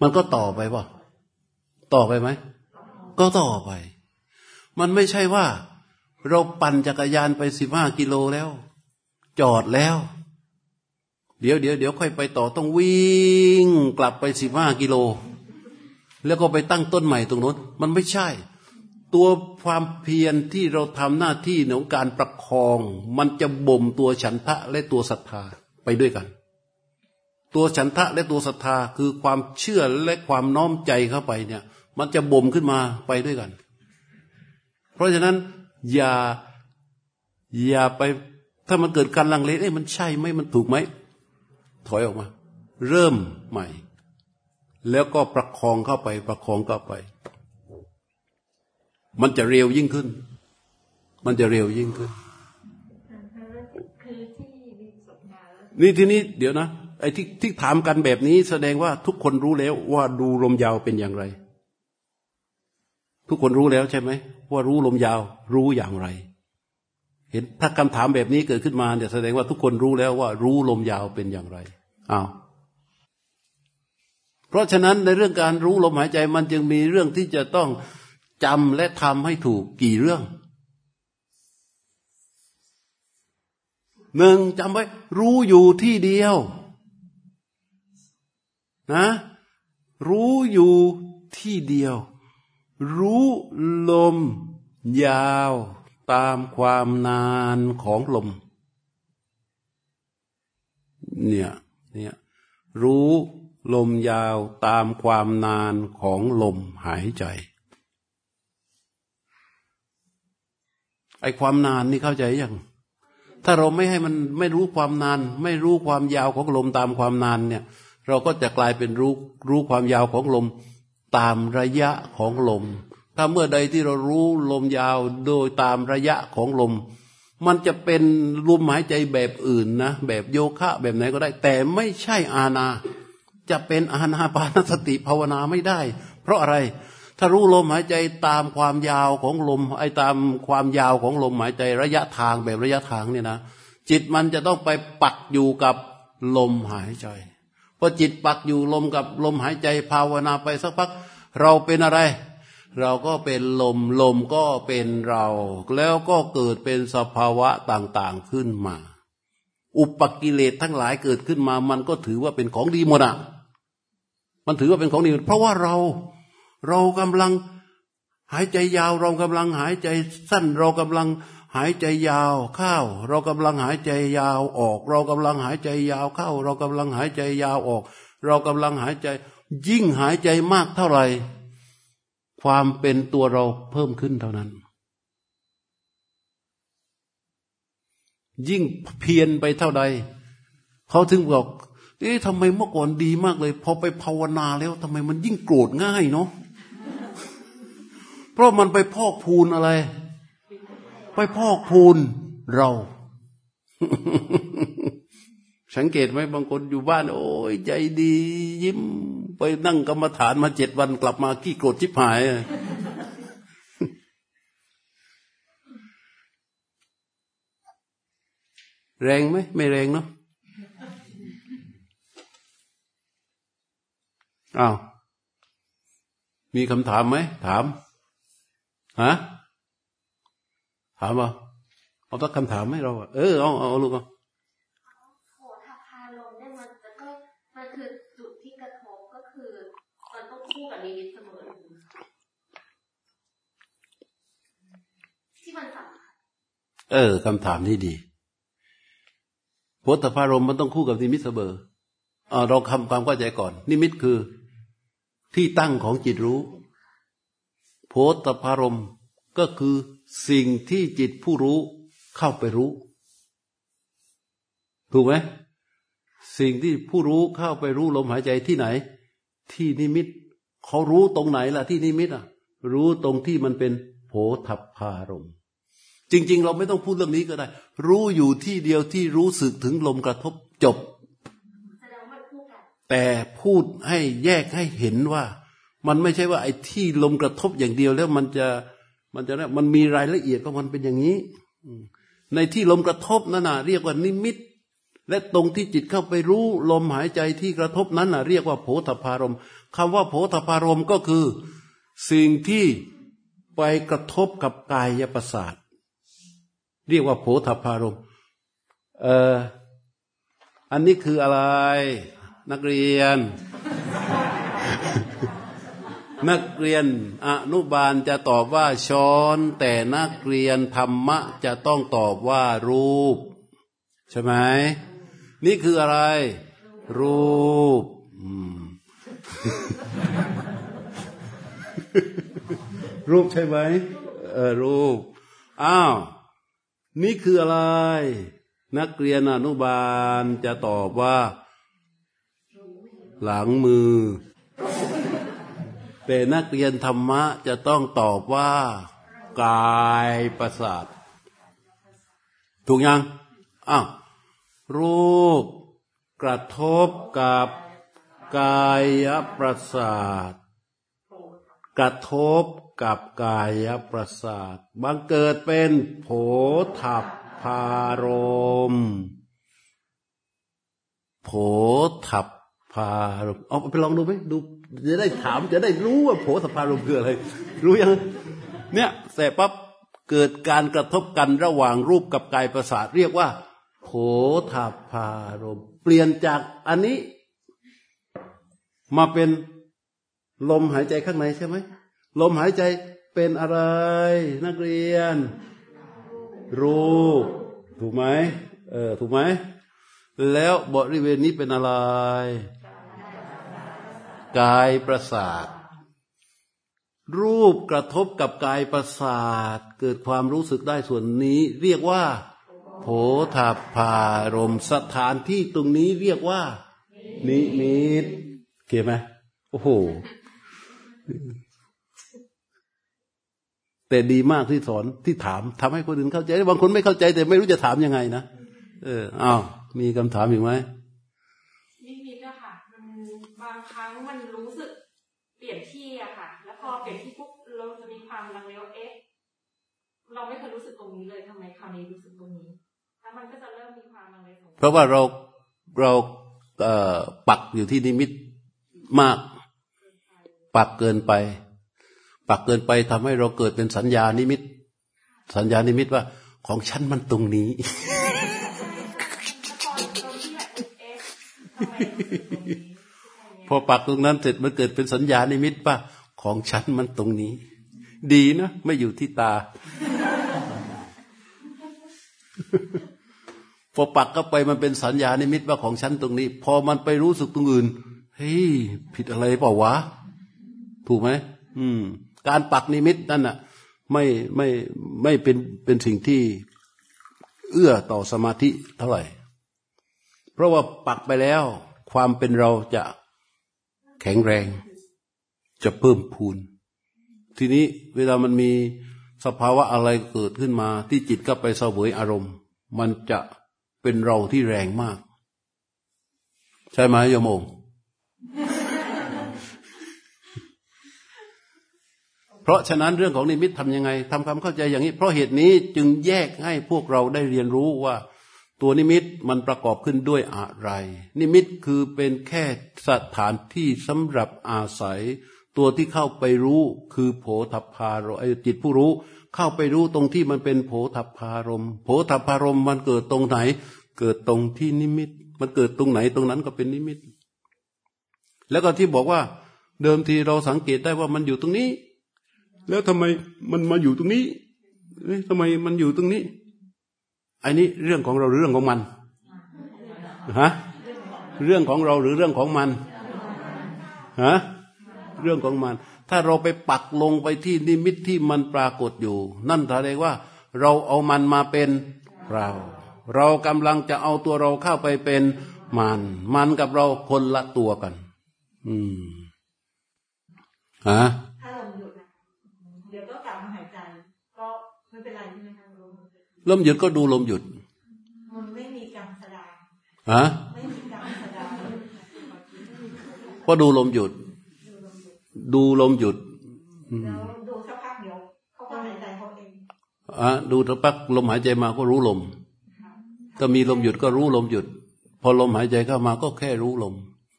มันก็ต่อไปป่ะต่อไปไหม ก็ต่อไป มันไม่ใช่ว่า เราปั่นจักรยานไปสิบห้ากิโลแล้ว จอดแล้ว เดี๋ยวเดี๋ยวเดี๋ยวค่อยไปต่อต้องวิ่ง กลับไปสิบห้ากิโล แล้วก็ไปตั้งต้นใหม่ตรงนู้นมันไม่ใช่ ตัวความเพียรที่เราทำหน้าที่ของการประคอง มันจะบ่มตัวฉันทะและตัวศรัทธา ไปด้วยกัน ตัวฉันทะและตัวศรัทธาคือความเชื่อและความน้อมใจเข้าไปเนี่ย มันจะบ่มขึ้นมาไปด้วยกัน เพราะฉะนั้นอย่าอย่าไปถ้ามันเกิดการลังเลเอ๊ะมันใช่ไหมมันถูกไหม ถอยออกมา เริ่มใหม่ แล้วก็ประคองเข้าไป ประคองเข้าไป มันจะเร็วยิ่งขึ้น มันจะเร็วยิ่งขึ้น นี่ทีนี้เดี๋ยวนะไอ้ที่ที่ถามกันแบบนี้ แสดงว่าทุกคนรู้แล้วว่าดูลมยาวเป็นอย่างไร ทุกคนรู้แล้วใช่ไหมว่ารู้ลมยาวรู้อย่างไร เห็นถ้าคำถามแบบนี้เกิดขึ้นมาเนี่ยแสดงว่าทุกคนรู้แล้วว่ารู้ลมยาวเป็นอย่างไรอ้าวเพราะฉะนั้นในเรื่องการรู้ลมหายใจมันจึงมีเรื่องที่จะต้องจำและทำให้ถูกกี่เรื่อง หนึ่งจำไว้ รู้อยู่ที่เดียวนะรู้อยู่ที่เดียว รู้ลมยาวตามความนานของลม เนี่ยเนี่ยรู้ลมยาวตามความนานของลมหายใจ ไอความนานนี่เข้าใจยัง ถ้าเราไม่ให้มันไม่รู้ความนาน ไม่รู้ความยาวของลมตามความนานเนี่ย เราก็จะกลายเป็นรู้รู้ความยาวของลมตามระยะของลม ถ้าเมื่อใดที่เรารู้ลมยาวโดยตามระยะของลม มันจะเป็นลมหายใจแบบอื่นนะแบบโยคะแบบไหนก็ได้ แต่ไม่ใช่อาณาจะเป็นอาณาปานสติภาวนาไม่ได้ เพราะอะไร ถ้ารู้ลมหายใจตามความยาวของลมไอ้ตามความยาวของลมหายใจระยะทางแบบระยะทางเนี่ยนะ จิตมันจะต้องไปปักอยู่กับลมหายใจพอจิตปักอยู่ลมกับลมหายใจภาวนาไปสักพัก เราเป็นอะไร เราก็เป็นลมลมก็เป็นเรา แล้วก็เกิดเป็นสภาวะต่างๆขึ้นมา อุปกิเลสทั้งหลายเกิดขึ้นมา มันก็ถือว่าเป็นของดีหมดอะมันถือว่าเป็นของดีเพราะว่าเรา เรากำลังหายใจยาว เรากำลังหายใจสั้น เรากำลังหายใจยาวเข้า เรากำลังหายใจยาวออก เรากำลังหายใจยาวเข้า เรากำลังหายใจยาวออก เรากำลังหายใจ ยิ่งหายใจมากเท่าไหร่ ความเป็นตัวเราเพิ่มขึ้นเท่านั้น ยิ่งเพียรไปเท่าใดเขาถึงบอกเอ๊ะทำไมเมื่อก่อนดีมากเลย พอไปภาวนาแล้วทำไมมันยิ่งโกรธง่ายเนาะ เพราะมันไปพอกพูนอะไร ไปพอกพูนเรา สังเกตไหมบางคนอยู่บ้าน โอ้ยใจดี ยิ้ม ไปนั่งกรรมฐานมาเจ็ดวันกลับมาขี้โกรธชิบหาย แรงไหมไม่แรงเนาะอ้าว มีคำถามไหม ถาม ฮะถามว่าเอาตักคำถามให้เราอะเออเอาเอาลูกเอาโหทพาลมเนี่ยมันจะก็มันคือจุดที่กระทบก็คือมันต้องคู่กับนิมิตเสมอที่มันสำคัญเออคำถามที่ดีโพธพารมมันต้องคู่กับนิมิตเสมอเอาเราคำความเข้าใจก่อน นิมิตคือ ที่ตั้งของจิตรู้ โพธพารมก็คือสิ่งที่จิตผู้รู้เข้าไปรู้ ถูกไหมสิ่งที่ผู้รู้เข้าไปรู้ลมหายใจที่ไหน ที่นิมิตเขารู้ตรงไหนล่ะที่นิมิตอะ รู้ตรงที่มันเป็นโผฏพารมณ์จริง ๆ เราไม่ต้องพูดเรื่องนี้ก็ได้ รู้อยู่ที่เดียวที่รู้สึกถึงลมกระทบจบแสดงว่ามันคู่กันแต่พูดให้แยกให้เห็นว่า มันไม่ใช่ว่าไอ้ที่ลมกระทบอย่างเดียวแล้วมันจะมันจะมันมีรายละเอียดของมันเป็นอย่างนี้ในที่ลมกระทบนั่นน่ะเรียกว่านิมิต และตรงที่จิตเข้าไปรู้ลมหายใจที่กระทบนั้นน่ะ เรียกว่าโผฏฐารมคำว่าโผฏฐารมก็คือสิ่งที่ไปกระทบกับกายประสาทเรียกว่าโผฏฐารมเอ่ออันนี้คืออะไร นักเรียน นักเรียนอนุบาลจะตอบว่าช้อน แต่นักเรียนธรรมะจะต้องตอบว่ารูป ใช่ไหม นี่คืออะไร รูปรูปใช่ไหมเออรูป อ้าว นี่คืออะไร นักเรียนอนุบาลจะตอบว่า หลังมือ แต่นักเรียนธรรมะจะต้องตอบว่า กายประสาท ถูกยังอ้าวรูปกระทบกับกายประสาท กระทบกับกายประสาทบังเกิดเป็นโผถัพพารมโผถัพพารมเอาไปลองดูไหมดู จะได้ถามจะได้รู้ว่าโผถัพพารมคืออะไร รู้ยังเนี่ยเสร็จปั๊บเกิดการกระทบกันระหว่างรูปกับกายประสาทเรียกว่าโผถัพพารมเปลี่ยนจากอันนี้ มาเป็นลมหายใจข้างในใช่ไหมลมหายใจเป็นอะไร นักเรียน รูป ถูกไหมเออถูกไหมแล้วบริเวณนี้เป็นอะไร กายประสาท รูปกระทบกับกายประสาท เกิดความรู้สึกได้ส่วนนี้ เรียกว่า โผฏฐพารมสถานที่ตรงนี้เรียกว่า นิมิตเก็บไหมโอ้โหแต่ดีมากที่สอนที่ถามทำให้คนอื่นเข้าใจบางคนไม่เข้าใจแต่ไม่รู้จะถามยังไงนะเอออ้าวมีคำถามอีกไหม นิมิตอะค่ะ มันบางครั้งมันรู้สึกเปลี่ยนที่อะค่ะ แล้วพอเปลี่ยนที่ปุ๊บเราจะมีความลังเลว่าเอ๊ะ เราไม่เคยรู้สึกตรงนี้เลยทำไมคราวนี้รู้สึกตรงนี้แล้วมันก็จะเริ่มมีความลังเลสงสัยเพราะว่าเราเราเอ่อปักอยู่ที่นิมิตมาก ปักเกินไป ปักเกินไปทำให้เราเกิดเป็นสัญญานิมิต สัญญานิมิตว่าของฉันมันตรงนี้แล้วพอตรงที่แบบเอ๊ะทำไมรู้สึกตรงนี้พอปักตรงนั้นเสร็จมันเกิดเป็นสัญญานิมิตป่ะของฉันมันตรงนี้ ดีนะ ไม่อยู่ที่ตา พอปักเข้าไปมันเป็นสัญญานิมิตว่าของฉันตรงนี้ พอมันไปรู้สึกตรงอื่น เฮ้ย ผิดอะไรเปล่าวะ ถูกไหมอืม การปักนิมิตนั่นน่ะไม่ไม่ไม่เป็นเป็นสิ่งที่เอื้อต่อสมาธิเท่าไหร่ เพราะว่าปักไปแล้ว ความเป็นเราจะแข็งแรง จะเพิ่มพูน ทีนี้เวลามันมี สภาวะอะไรเกิดขึ้นมาที่จิตก็ไปเสวยอารมณ์ มันจะเป็นเราที่แรงมาก ใช่ไหมโยมงเพราะฉะนั้นเรื่องของนิมิตทำยังไงทำความเข้าใจอย่างนี้ เพราะเหตุนี้จึงแยกให้พวกเราได้เรียนรู้ว่า ตัวนิมิตมันประกอบขึ้นด้วยอะไร นิมิตคือเป็นแค่สถานที่สำหรับอาศัย ตัวที่เข้าไปรู้คือโผฏฐารมจิตผู้รู้ เข้าไปรู้ตรงที่มันเป็นโผฏฐารมโผฏฐารมมันเกิดตรงไหน เกิดตรงที่นิมิต มันเกิดตรงไหนตรงนั้นก็เป็นนิมิต แล้วก็ที่บอกว่า เดิมทีเราสังเกตได้ว่ามันอยู่ตรงนี้ แล้วทำไมมันมาอยู่ตรงนี้เอ๊ะทำไมมันอยู่ตรงนี้ไอ้นี้เรื่องของเราหรือเรื่องของมันฮะเรื่องของเราหรือเรื่องของมันฮะ เรื่องของมัน ถ้าเราไปปักลงไปที่นิมิตที่มันปรากฏอยู่ นั่นแสดงว่า เราเอามันมาเป็นเรา เรากำลังจะเอาตัวเราเข้าไปเป็นมัน มันกับเราคนละตัวกัน อืมฮะถ้าลมหยุดนะเดี๋ยวก็กลับมาหายใจก็ไม่เป็นไรใช่ไหมคะลมลมหยุดก็ดูลมหยุด มันไม่มีกรรมแสดงฮะไม่มีกรรมแสดงก็ดูลมหยุด ดูลมหยุดแล้วดูสักพักเดี๋ยวเขาก็หายใจเขาเองอะดูสักพักลมหายใจมาก็รู้ลมก็มีลมหยุดก็รู้ลมหยุด พอลมหายใจเข้ามาก็แค่รู้ลม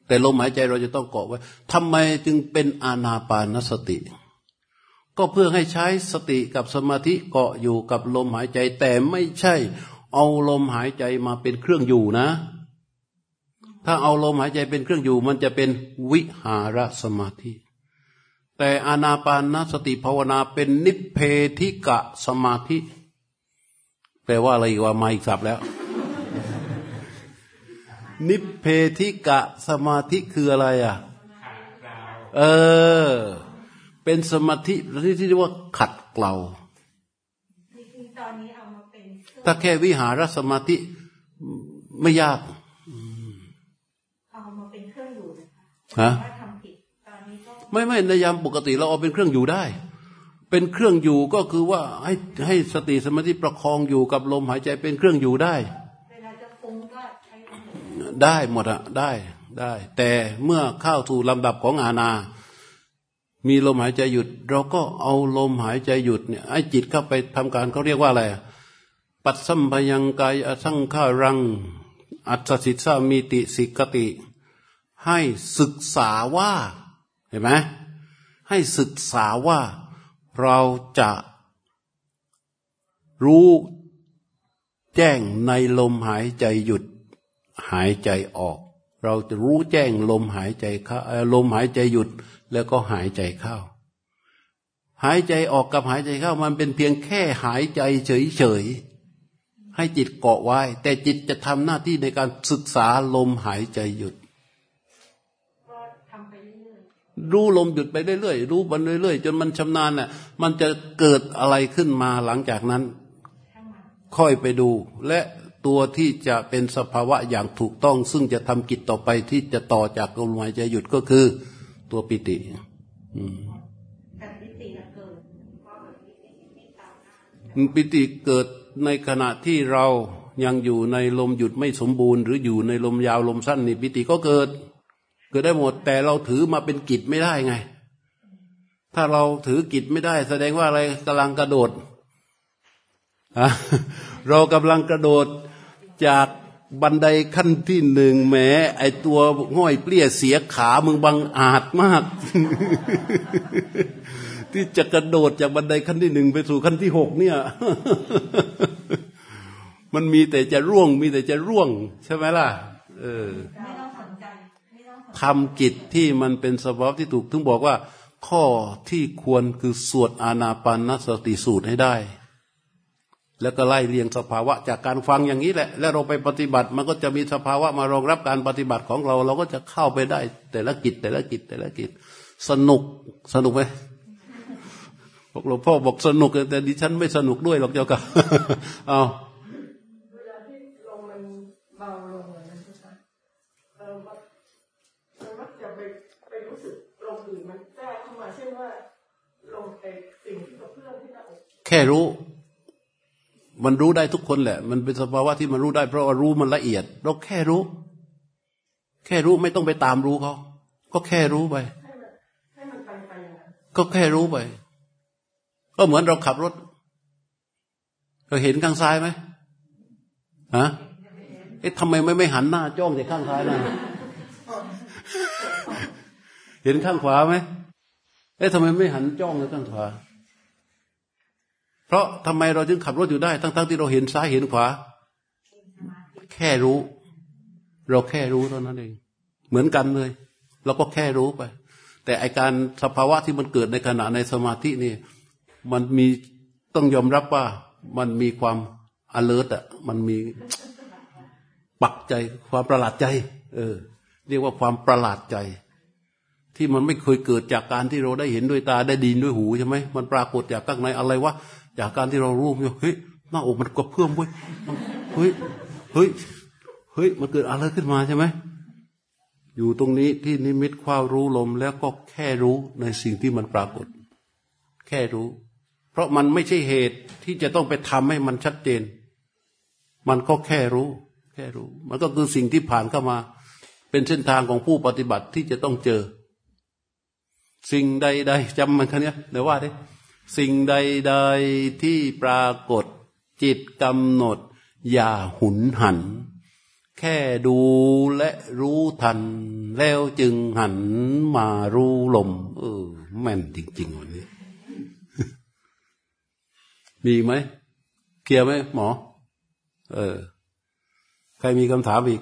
แต่ลมหายใจเราจะต้องเกาะไว้ทำไมจึงเป็นอานาปานสติ ก็เพื่อให้ใช้สติกับสมาธิเกาะอยู่กับลมหายใจ แต่ไม่ใช่ เอาลมหายใจมาเป็นเครื่องอยู่นะถ้าเอาลมหายใจเป็นเครื่องอยู่มันจะเป็นวิหารสมาธิ แต่อานาปานสติภาวนาเป็นนิพเพธิกะสมาธิ แปลว่าอะไรอีกว่ามาอีกสับแล้ว นิพเพธิกะสมาธิคืออะไรอะ เออ เป็นสมาธิที่ที่เรียกว่าขัดเกลาจริงๆตอนนี้เอามาเป็นเครื่องถ้าแค่วิหารสมาธิไม่ยากเอามาเป็นเครื่องอยู่นะคะฮะ ไม่ไม่ในยามปกติเราเอาเป็นเครื่องอยู่ได้ เป็นเครื่องอยู่ก็คือว่าให้ให้สติสมาธิประคองอยู่กับลมหายใจเป็นเครื่องอยู่ได้ได้หมดอะได้ได้ แต่เมื่อเข้าสู่ลำดับของอาณามีลมหายใจหยุด เราก็เอาลมหายใจหยุดเนี่ยให้จิตเข้าไปทำการเขาเรียกว่าอะไรปัดสัมพยังกายอสังขารัง อัศสิทสามีติสิกติ ให้ศึกษาว่า เห็นไหมให้ศึกษาว่าเราจะรู้แจ้งในลมหายใจหยุดหายใจออก เราจะรู้แจ้งลมหายใจเข้าลมหายใจหยุดแล้วก็หายใจเข้า หายใจออกกับหายใจเข้า มันเป็นเพียงแค่หายใจเฉยๆให้จิตเกาะไว้ แต่จิตจะทำหน้าที่ในการศึกษาลมหายใจหยุด ก็ทำไปเรู้ลมหยุดไปเรื่อยๆรู้มันเรื่อยๆ จนมันชำนาญน่ะ มันจะเกิดอะไรขึ้นมาหลังจากนั้น ค่อยไปดู และตัวที่จะเป็นสภาวะอย่างถูกต้อง ซึ่งจะทำกิจต่อไปที่จะต่อจากลมหายใจหยุดก็คือ ตัวปิติอืมปิติเกิดในขณะที่เรายังอยู่ในลมหยุดไม่สมบูรณ์ หรืออยู่ในลมยาวลมสั้นนี่ปิติก็เกิด เกิดได้หมด แต่เราถือมาเป็นกิจไม่ได้ไง ถ้าเราถือกิจไม่ได้ แสดงว่าอะไรกำลังกระโดดเรากำลังกระโดดจากบันไดขั้นที่หนึ่งแหมไอตัวห้อยเปลี้ยเสียขามึงบังอาจมาก ที่จะกระโดดจากบันไดขั้นที่หนึ่งไปสู่ขั้นที่หกเนี่ย มันมีแต่จะร่วง มีแต่จะร่วง ใช่ไหมล่ะ เออ ทำกิจที่มันเป็นสภาวะที่ถูกถึงบอกว่า ข้อที่ควรคือสวดอานาปานสติสูตรให้ได้ แล้วก็ไล่เรียงสภาวะจากการฟังอย่างนี้แหละ แล้วเราไปปฏิบัติมันก็จะมีสภาวะมารองรับการปฏิบัติของเรา เราก็จะเข้าไปได้ แต่ละกิจแต่ละกิจแต่ละกิจ สนุกสนุกไหมบอกหลวงพ่อบอกสนุกแต่ดิฉันไม่สนุกด้วยหรอกเจ้าค่ะเอา เวลาที่ลมมันเบาลงอะนะคะเออมันมันมักจะไปไปรู้สึกลมอื่นมันแทรกเข้ามาเช่นว่าลมไอสิ่งที่กระเพื่อมที่หน้าอก แค่รู้ มันรู้ได้ทุกคนแหละ มันเป็นสภาวะที่มันรู้ได้เพราะว่ารู้มันละเอียด เราแค่รู้ แค่รู้ไม่ต้องไปตามรู้เขาก็แค่รู้ไปก็แค่รู้ไป ก็เหมือนเราขับรถเราเห็นข้างซ้ายไหมฮะเอ๊ะทำไมไม่ไม่หันหน้า จ้องแต่ข้างซ้ายนะเห็นข้างขวาไหมเอ๊ะทำไมไม่หันจ้องแต่ข้างขวา เพราะทำไมเราจึงขับรถอยู่ได้ ทั้งๆที่เราเห็นซ้ายเห็นขวา แค่รู้ เราแค่รู้เท่านั้นเอง เหมือนกันเลย เราก็แค่รู้ไป แต่ไอการสภาวะที่มันเกิดในขณะในสมาธินี่ มันมีต้องยอมรับว่ามันมีความ alert อะมันมีปักใจความประหลาดใจ เออ เรียกว่าความประหลาดใจ ที่มันไม่เคยเกิดจากการที่เราได้เห็นด้วยตาได้ดินด้วยหูใช่ไหมมันปรากฏจากข้างในอะไรวะ จากการที่เรารู้ว่าเฮ้ยหน้าอกมันกระเพื่อมเว้ยเฮ้ยเฮ้ยเฮ้ยมันเกิดอะไรขึ้นมาใช่ไหมอยู่ตรงนี้ที่นิมิตความรู้ลมแล้วก็แค่รู้ในสิ่งที่มันปรากฏ แค่รู้ เพราะมันไม่ใช่เหตุที่จะต้องไปทำให้มันชัดเจน มันก็แค่รู้ แค่รู้ มันก็คือสิ่งที่ผ่านเข้ามา เป็นเส้นทางของผู้ปฏิบัติที่จะต้องเจอ สิ่งใดๆจำมันคันนี้เดี๋ยวว่าดิ สิ่งใด ๆที่ปรากฏจิตกำหนด อย่าหุนหัน แค่ดูและรู้ทัน แล้วจึงหันมารู้ลม เออ แม่นจริงๆวันนี้ มีไหม เคลียร์ไหมหมอ เออ ใครมีคำถามอีก